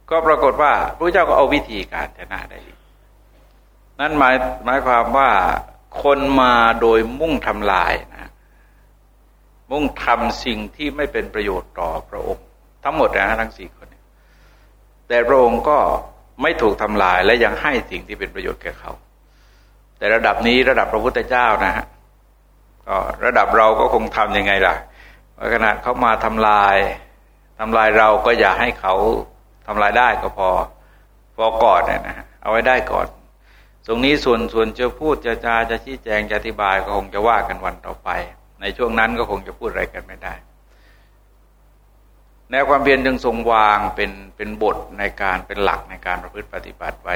ก็ปรากฏว่าพระเจ้าก็เอาวิธีการชนะได้นั่นหมายหมายความว่าคนมาโดยมุ่งทำลายนะมุ่งทำสิ่งที่ไม่เป็นประโยชน์ต่อพระองค์ ทั้งหมดนะทั้งสี่คนแต่พระองค์ก็ไม่ถูกทำลายและยังให้สิ่งที่เป็นประโยชน์แก่เขา แต่ระดับนี้ระดับพระพุทธเจ้านะฮะก็ระดับเราก็คงทำยังไงล่ะว่าขนาดเขามาทำลายทำลายเราก็อย่าให้เขา ทำลายได้ก็พอพอก่อนเนี่ยนะเอาไว้ได้ก่อน ตรงนี้ส่วนส่วนจะพูดจะจาจะชี้แจงจะอธิบายก็คงจะว่ากันวันต่อไป ในช่วงนั้นก็คงจะพูดอะไรกันไม่ได้แนวความเพียรจึงทรงวางเป็นเป็นบทในการเป็นหลักในการประพฤติปฏิบัติไว้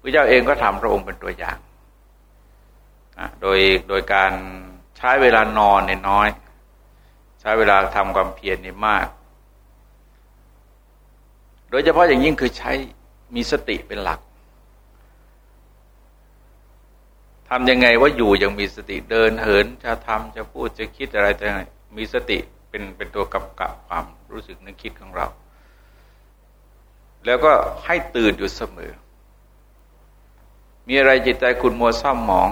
พระเจ้าเองก็ทำพระองค์เป็นตัวอย่างโดยโดยการใช้เวลานอนเนี่ยน้อย ใช้เวลาทำความเพียรนี่มาก โดยเฉพาะอย่างยิ่งคือใช้มีสติเป็นหลักทำยังไงว่าอยู่ยังมีสติเดินเหินจะทำจะพูดจะคิดอะไรจะมีสติเป็นเป็นตัวกำกับความรู้สึกนึกคิดของเรา แล้วก็ให้ตื่นอยู่เสมอ มีอะไรจิตใจคุณมัวซ่อมหมอง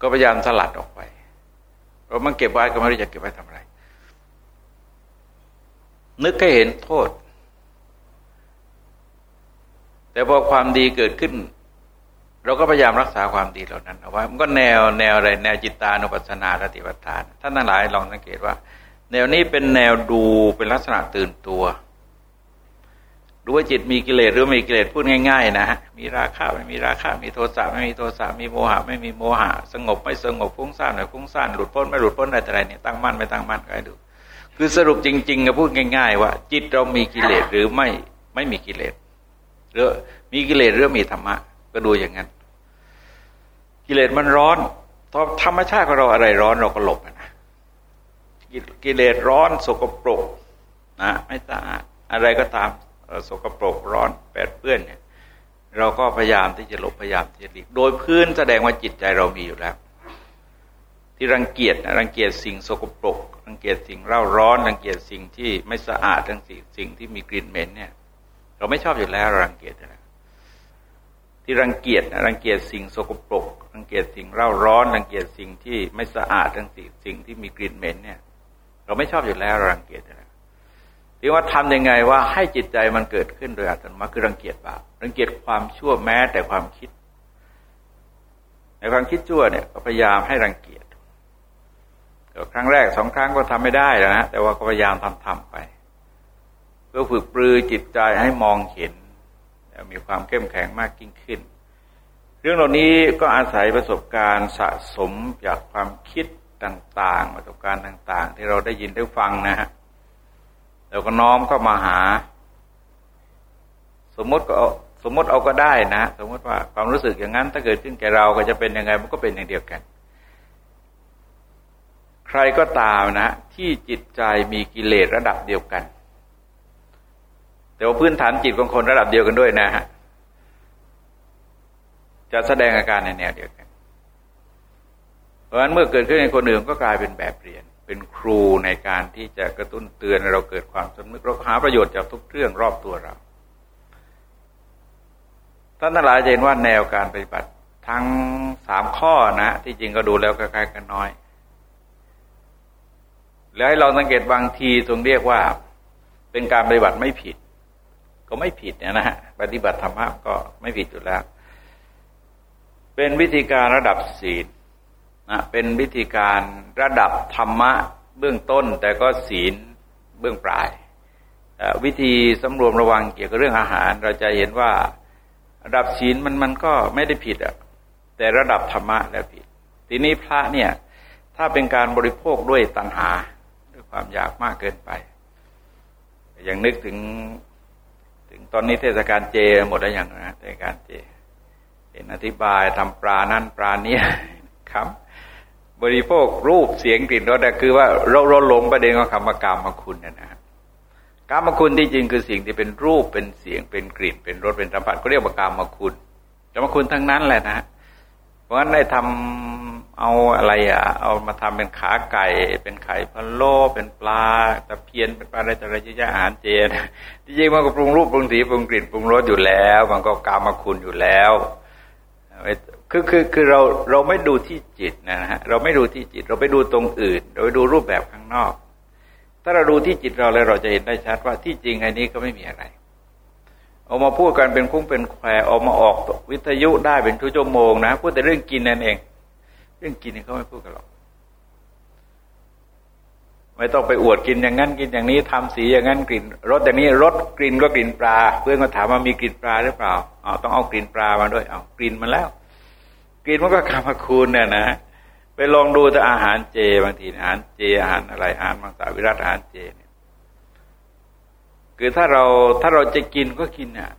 ก็พยายามสลัดออกไปเพราะมันเก็บไว้ก็ไม่รู้จะเก็บไว้ทำอะไร นึกให้เห็นโทษ แต่พอความดีเกิดขึ้น เราก็พยายามรักษาความดีเหล่านั้นเอาไว้มันก็แนวแนวอะไรแนวจิตตานุปัสสนาสติปัฏฐานท่านทั้งหลายลองสังเกตว่า แนวนี้เป็นแนวดูเป็นลักษณะตื่นตัวดูว่าจิตมีกิเลสหรือไม่มีกิเลสพูดง่าย ๆนะฮะมีราคะไม่มีราคะมีโทสะไม่มีโทสะมีโมหะ ไม่มีโมหะ สงบไม่สงบฟุ้งซ่านไม่ฟุ้งซ่านหลุดพ้นไม่หลุดพ้นอะไรแต่ไรเนี่ยตั้งมั่นไม่ตั้งมั่นก็ให้ดู คือสรุปจริงๆก็พูดง่าย ๆ ว่า จิตเรามีกิเลสหรือไม่ไม่มีกิเลสหรือมีกิเลสหรือมีธรรมะ ก็ดูอย่างนั้น กิเลสมันร้อนธรรมชาติของเราอะไรร้อนเราก็หลบนะกิเลสร้อนสกปรกนะไม่สะอาดอะไรก็ตามสกปรกร้อนแปดเปื้อนเนี่ย เราก็พยายามที่จะหลบพยายามที่จะหลีกโดยพื้นแสดงว่าจิตใจเรามีอยู่แล้ว ที่รังเกียจรังเกียจสิ่งสกปรก รังเกียจสิ่งเร่าร้อน รังเกียจสิ่งที่ไม่สะอาดทั้งสิ่งสิ่งที่มีกลิ่นเหม็นเนี่ย เราไม่ชอบอยู่แล้วรังเกียจนะที่รังเกียจรังเกียจสิ่งสกปรก รังเกียจสิ่งเร่าร้อน รังเกียจสิ่งที่ไม่สะอาดทั้งสิ่งสิ่งที่มีกลิ่นเหม็นเนี่ย เราไม่ชอบอยู่แล้วรังเกียจนะที่ว่าทํำยังไงว่าให้จิตใจมันเกิดขึ้นโดยอัตโนมัติคือรังเกียจบาปรังเกียจความชั่วแม้แต่ความคิด ในความคิดชั่วเนี่ยพยายามให้รังเกียจ ครั้งแรกสองครั้งก็ทำไม่ได้แล้วนะแต่ว่าก็พยายามทำทำไป เพื่อฝึกปรือจิตใจให้มองเห็นมีความเข้มแข็งมากยิ่งขึ้น เรื่องเหล่านี้ก็อาศัยประสบการณ์สะสมจากความคิดต่างๆ ประสบการณ์ต่าง ๆ ที่เราได้ยินได้ฟังนะฮะแล้วก็น้อมก็มาหา สมมติก็สมมติเอาก็ได้นะ สมมติว่าความรู้สึกอย่างนั้น ถ้าเกิดขึ้นแก่เราก็จะเป็นยังไงมันก็เป็นอย่างเดียวกัน ใครก็ตามนะ ที่จิตใจมีกิเลสระดับเดียวกัน แต่ว่าพื้นฐานจิตของคนระดับเดียวกันด้วยนะฮะจะแสดงอาการในแนวเดียวกัน เพราะฉะนั้นเมื่อเกิดขึ้นในคนอื่นก็กลายเป็นแบบเรียน เป็นครูในการที่จะกระตุ้นเตือนเราเกิดความสำนึกเราหาประโยชน์จากทุกเรื่องรอบตัวเราท่านทั้งหลายเห็นว่าแนวการปฏิบัติทั้งสามข้อนะ ที่จริงก็ดูแล้วคล้ายๆกันน้อย แล้วให้เราสังเกตบางทีตรงเรียกว่า เป็นการปฏิบัติไม่ผิด ก็ไม่ผิดเนี่ยนะฮะปฏิบัติธรรมะก็ไม่ผิดอยู่แล้ว เป็นวิธีการระดับศีลนะเป็นวิธีการระดับธรรมะเบื้องต้น แต่ก็ศีลเบื้องปลายวิธีสำรวมระวังเกี่ยวกับเรื่องอาหาร เราจะเห็นว่าระดับศีลมันมันก็ไม่ได้ผิดอะแต่ระดับธรรมะแล้วผิด ทีนี้พระเนี่ย ถ้าเป็นการบริโภคด้วยตัณหา ความอยากมากเกินไป อย่างนึกถึง ถึงตอนนี้เทศกาลเจหมดแล้วอย่างนะเทศกาลเจ เห็นอธิบายทำปลานั่นปลาเนี้ยครับ บริโภครูปเสียงกลิ่นรสแต่คือว่าเราเราหลงประเด็นของคำว่ากรรมคุณนะนะกรรมคุณที่จริงคือสิ่งที่เป็นรูปเป็นเสียงเป็นกลิ่น เป็นรสเป็นสัมผัสก็เรียกว่ากรรมคุณกรรมคุณทั้งนั้นแหละนะเพราะฉะนั้นได้ทำ เอาอะไรอะ เอามาทำเป็นขาไก่ เป็นไข่พะโล้เป็นปลาตะเพียนเป็นปลาอะไรต่ออะไรเยอะอาหารเจนที่จริงมันก็ปรุงรูปปรุงสีปรุงกลิ่นปรุงรสอยู่แล้ว มันก็กรรมคุณอยู่แล้วคือคือคือเราเราไม่ดูที่จิตนะฮะเราไม่ดูที่จิต เราไปดูตรงอื่น เราไปดูรูปแบบข้างนอก ถ้าเราดูที่จิตเราเลยเราจะเห็นได้ชัดว่าที่จริงไอันนี้ก็ไม่มีอะไรออกมาพูดกันเป็นคุ้งเป็นแควออกมาออกวิทยุได้เป็นชั่วโมงนะพูดแต่เรื่องกินนั่นเอง เรื่องกินนี่เขาไม่พูดกันหรอก ไม่ต้องไปอวดกินอย่างนั้นกินอย่างนี้ทำสีอย่างนั้นกลิ่นรสอย่างนี้รสกลิ่นก็กลิ่นปลา เพื่อนก็ถามว่ามีกลิ่นปลาหรือเปล่าอ๋อต้องเอากลิ่นปลามาด้วยเอากลิ่นมาแล้ว กลิ่นมันก็คำคูณเนี่ยนะไปลองดูแต่อาหารเจบางทีอาหารเจอาหารอะไรอาหารมังสวิรัตอาหารเจเนี่ยคือถ้าเราถ้าเราจะกินก็กินเนี่ย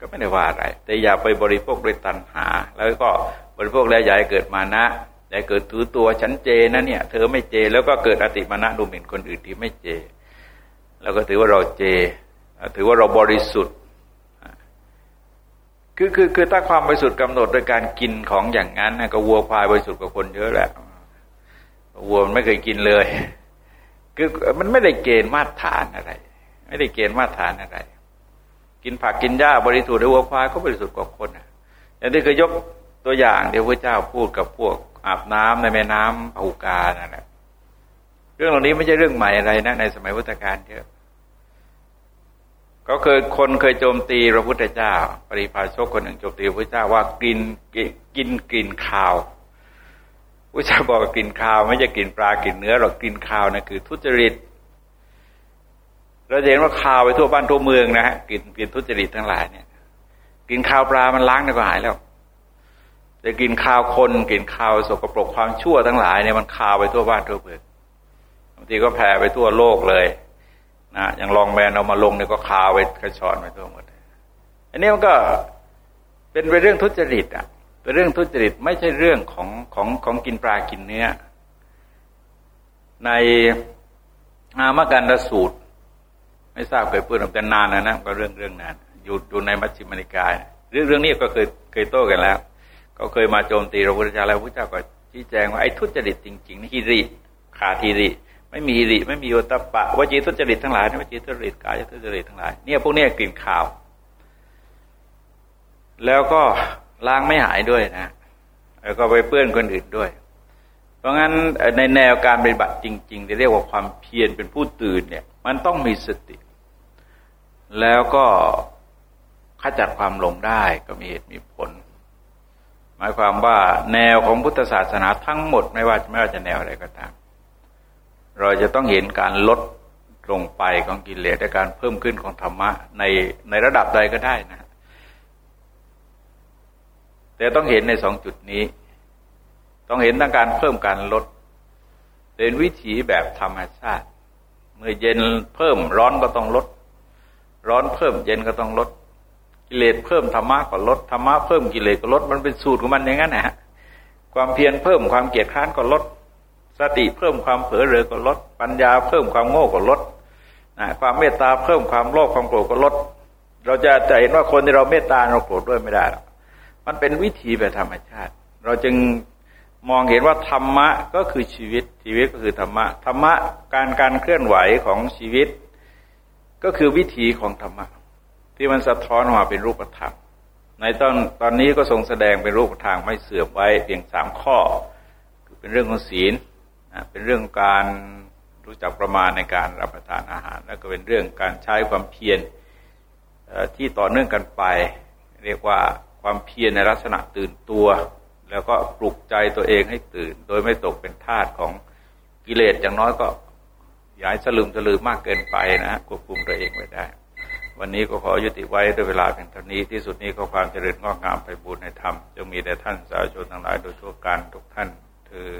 ก็ไม่ได้ว่าอะไร แต่อย่าไปบริโภคด้วยตัณหา แล้วก็บริโภคแล้วอย่าให้เกิดมานะ อย่เกิดถือตัวฉันเจนะเนี่ย เธอไม่เจแล้วก็เกิดอติมานะดูหมิ่นคนอื่นที่ไม่เจ แล้วก็ถือว่าเราเจ ถือว่าเราบริสุทธิ์คือคือคือถ้าความบริสุทธิ์กำหนดโดยการกินของอย่างนั้นก็วัวควายบริสุทธิ์กว่าคนเยอะแหละวัวมันไม่เคยกินเลย คือมันไม่ได้เกณฑ์มาตรฐานอะไร ไม่ได้เกณฑ์มาตรฐานอะไร กินผักกินหญ้าบริสุทธิ์หรือวัวควายก็บริสุทธิ์กว่าคนอะอย่างที่เคยยกตัวอย่างเดี๋ยวพระเจ้าพูดกับพวก อาบน้ำในแม่น้ำภูกานั่นแหละเรื่องเหล่านี้ไม่ใช่เรื่องใหม่อะไรนะ ในสมัยพุทธกาลเยอะก็เคยคนเคยโจมตีพระพุทธเจ้า ปริพาชกคนหนึ่งโจมตีพระพุทธเจ้าว่ากินกินกลิ่นคาวพระเจ้าบอกกลิ่นคาว ไม่ใช่กลิ่นปลากลิ่นเนื้อหรอกกลิ่นคาวนะคือทุจริตเราเห็นว่าข่าวไปทั่วบ้านทั่วเมืองนะฮะกินกินทุจริตทั้งหลายเนี่ย กินข้าวปลามันล้างได้ก็หายแล้ว แต่กินข้าวคนกินข้าวสกปรกความชั่วทั้งหลายเนี่ยมันข่าวไปทั่วบ้านทั่วเมืองบางทีก็แผ่ไปทั่วโลกเลยนะอย่างลองแมนเอามาลงเนี่ยก็ข่าวไปกระชอนไปทั่วหมดอันนี้มันก็เป็นเรื่องทุจริตอะเป็นเรื่องทุจริตไม่ใช่เรื่องของของของกินปลากินเนื้อ ในอามการดสูตร ไม่ทราบเคยพูดกันนานนะนะก็เรื่องเรื่องนานอยู่อยู่ในมัชฌิมานิกาย เรื่องเรื่องนี้ก็เคยเคยโต้กันแล้ว ก็เคยมาโจมตีพระพุทธเจ้าแล้วพระเจ้าก็ชี้แจงว่าไอ้ทุจริตจริงๆนี่ฮิริขาดฮิริ ไม่มีฮิริ ไม่มีโอตปะวจีทุจริตทั้งหลายวจีทุจริตกายทุจริตทั้งหลายเนี่ยพวกนี้กลิ่นข่าว แล้วก็ล้างไม่หายด้วยนะแล้วก็ไปเปื้อนคนอื่นด้วย เพราะงั้นในแนวการปฏิบัติจริงๆที่เรียกว่าความเพียรเป็นผู้ตื่นเนี่ย มันต้องมีสติ แล้วก็ขจัดความหลงได้ก็มีเหตุมีผล หมายความว่าแนวของพุทธศาสนาทั้งหมดไม่ว่าไม่ว่าจะแนวอะไรก็ตาม เราจะต้องเห็นการลดลงไปของกิเลสและการเพิ่มขึ้นของธรรมะในในระดับใดก็ได้นะ แต่ต้องเห็นในสองจุดนี้ ต้องเห็นทั้งการเพิ่มการลด เป็นวิถีแบบธรรมชาติ เมื่อเย็นเพิ่มร้อนก็ต้องลด ร้อนเพิ่มเย็นก็ต้องลด กิเลสเพิ่มธรรมะก็ลดธรรมะเพิ่มกิเลสก็ลดมันเป็นสูตรของมันอย่างนั้นนะฮะความเพียรเพิ่มความเกียจคร้านก็ลด สติเพิ่มความเผลอเรอก็ลด ปัญญาเพิ่มความโง่ก็ลดนะความเมตตาเพิ่มความโลภความโกรธก็ลด เราจะจะเห็นว่าคนที่เราเมตตาเราโกรธด้วยไม่ได้หรอกมันเป็นวิถีแบบธรรมชาติ เราจึงมองเห็นว่าธรรมะก็คือชีวิตชีวิตก็คือธรรมะธรรมะการการเคลื่อนไหวของชีวิต ก็คือวิถีของธรรมะ ที่มันสะท้อนออกมาเป็นรูปธรรม ในตอนตอนนี้ก็ทรงแสดงเป็นรูปธรรมไม่เสื่อมไว้เพียงสามข้อ คือเป็นเรื่องของศีลเป็นเรื่องการรู้จักประมาณในการรับประทานอาหาร แล้วก็เป็นเรื่องการใช้ความเพียรที่ต่อเนื่องกันไป เรียกว่าความเพียรในลักษณะตื่นตัว แล้วก็ปลุกใจตัวเองให้ตื่น โดยไม่ตกเป็นทาสของกิเลสอย่างน้อยก็อย่าให้สลืมสลือมากเกินไปนะควบคุมตัวเองไว้ได้ วันนี้ก็ขอยุติไว้ด้วยเวลาเพียงเท่านี้ที่สุดนี้ก็ความเจริญงอกงามไปบูรณนธรรมจงมีแด่ท่านสาธุชนทั้งหลายโดยทั่วกันทุกท่านเธอ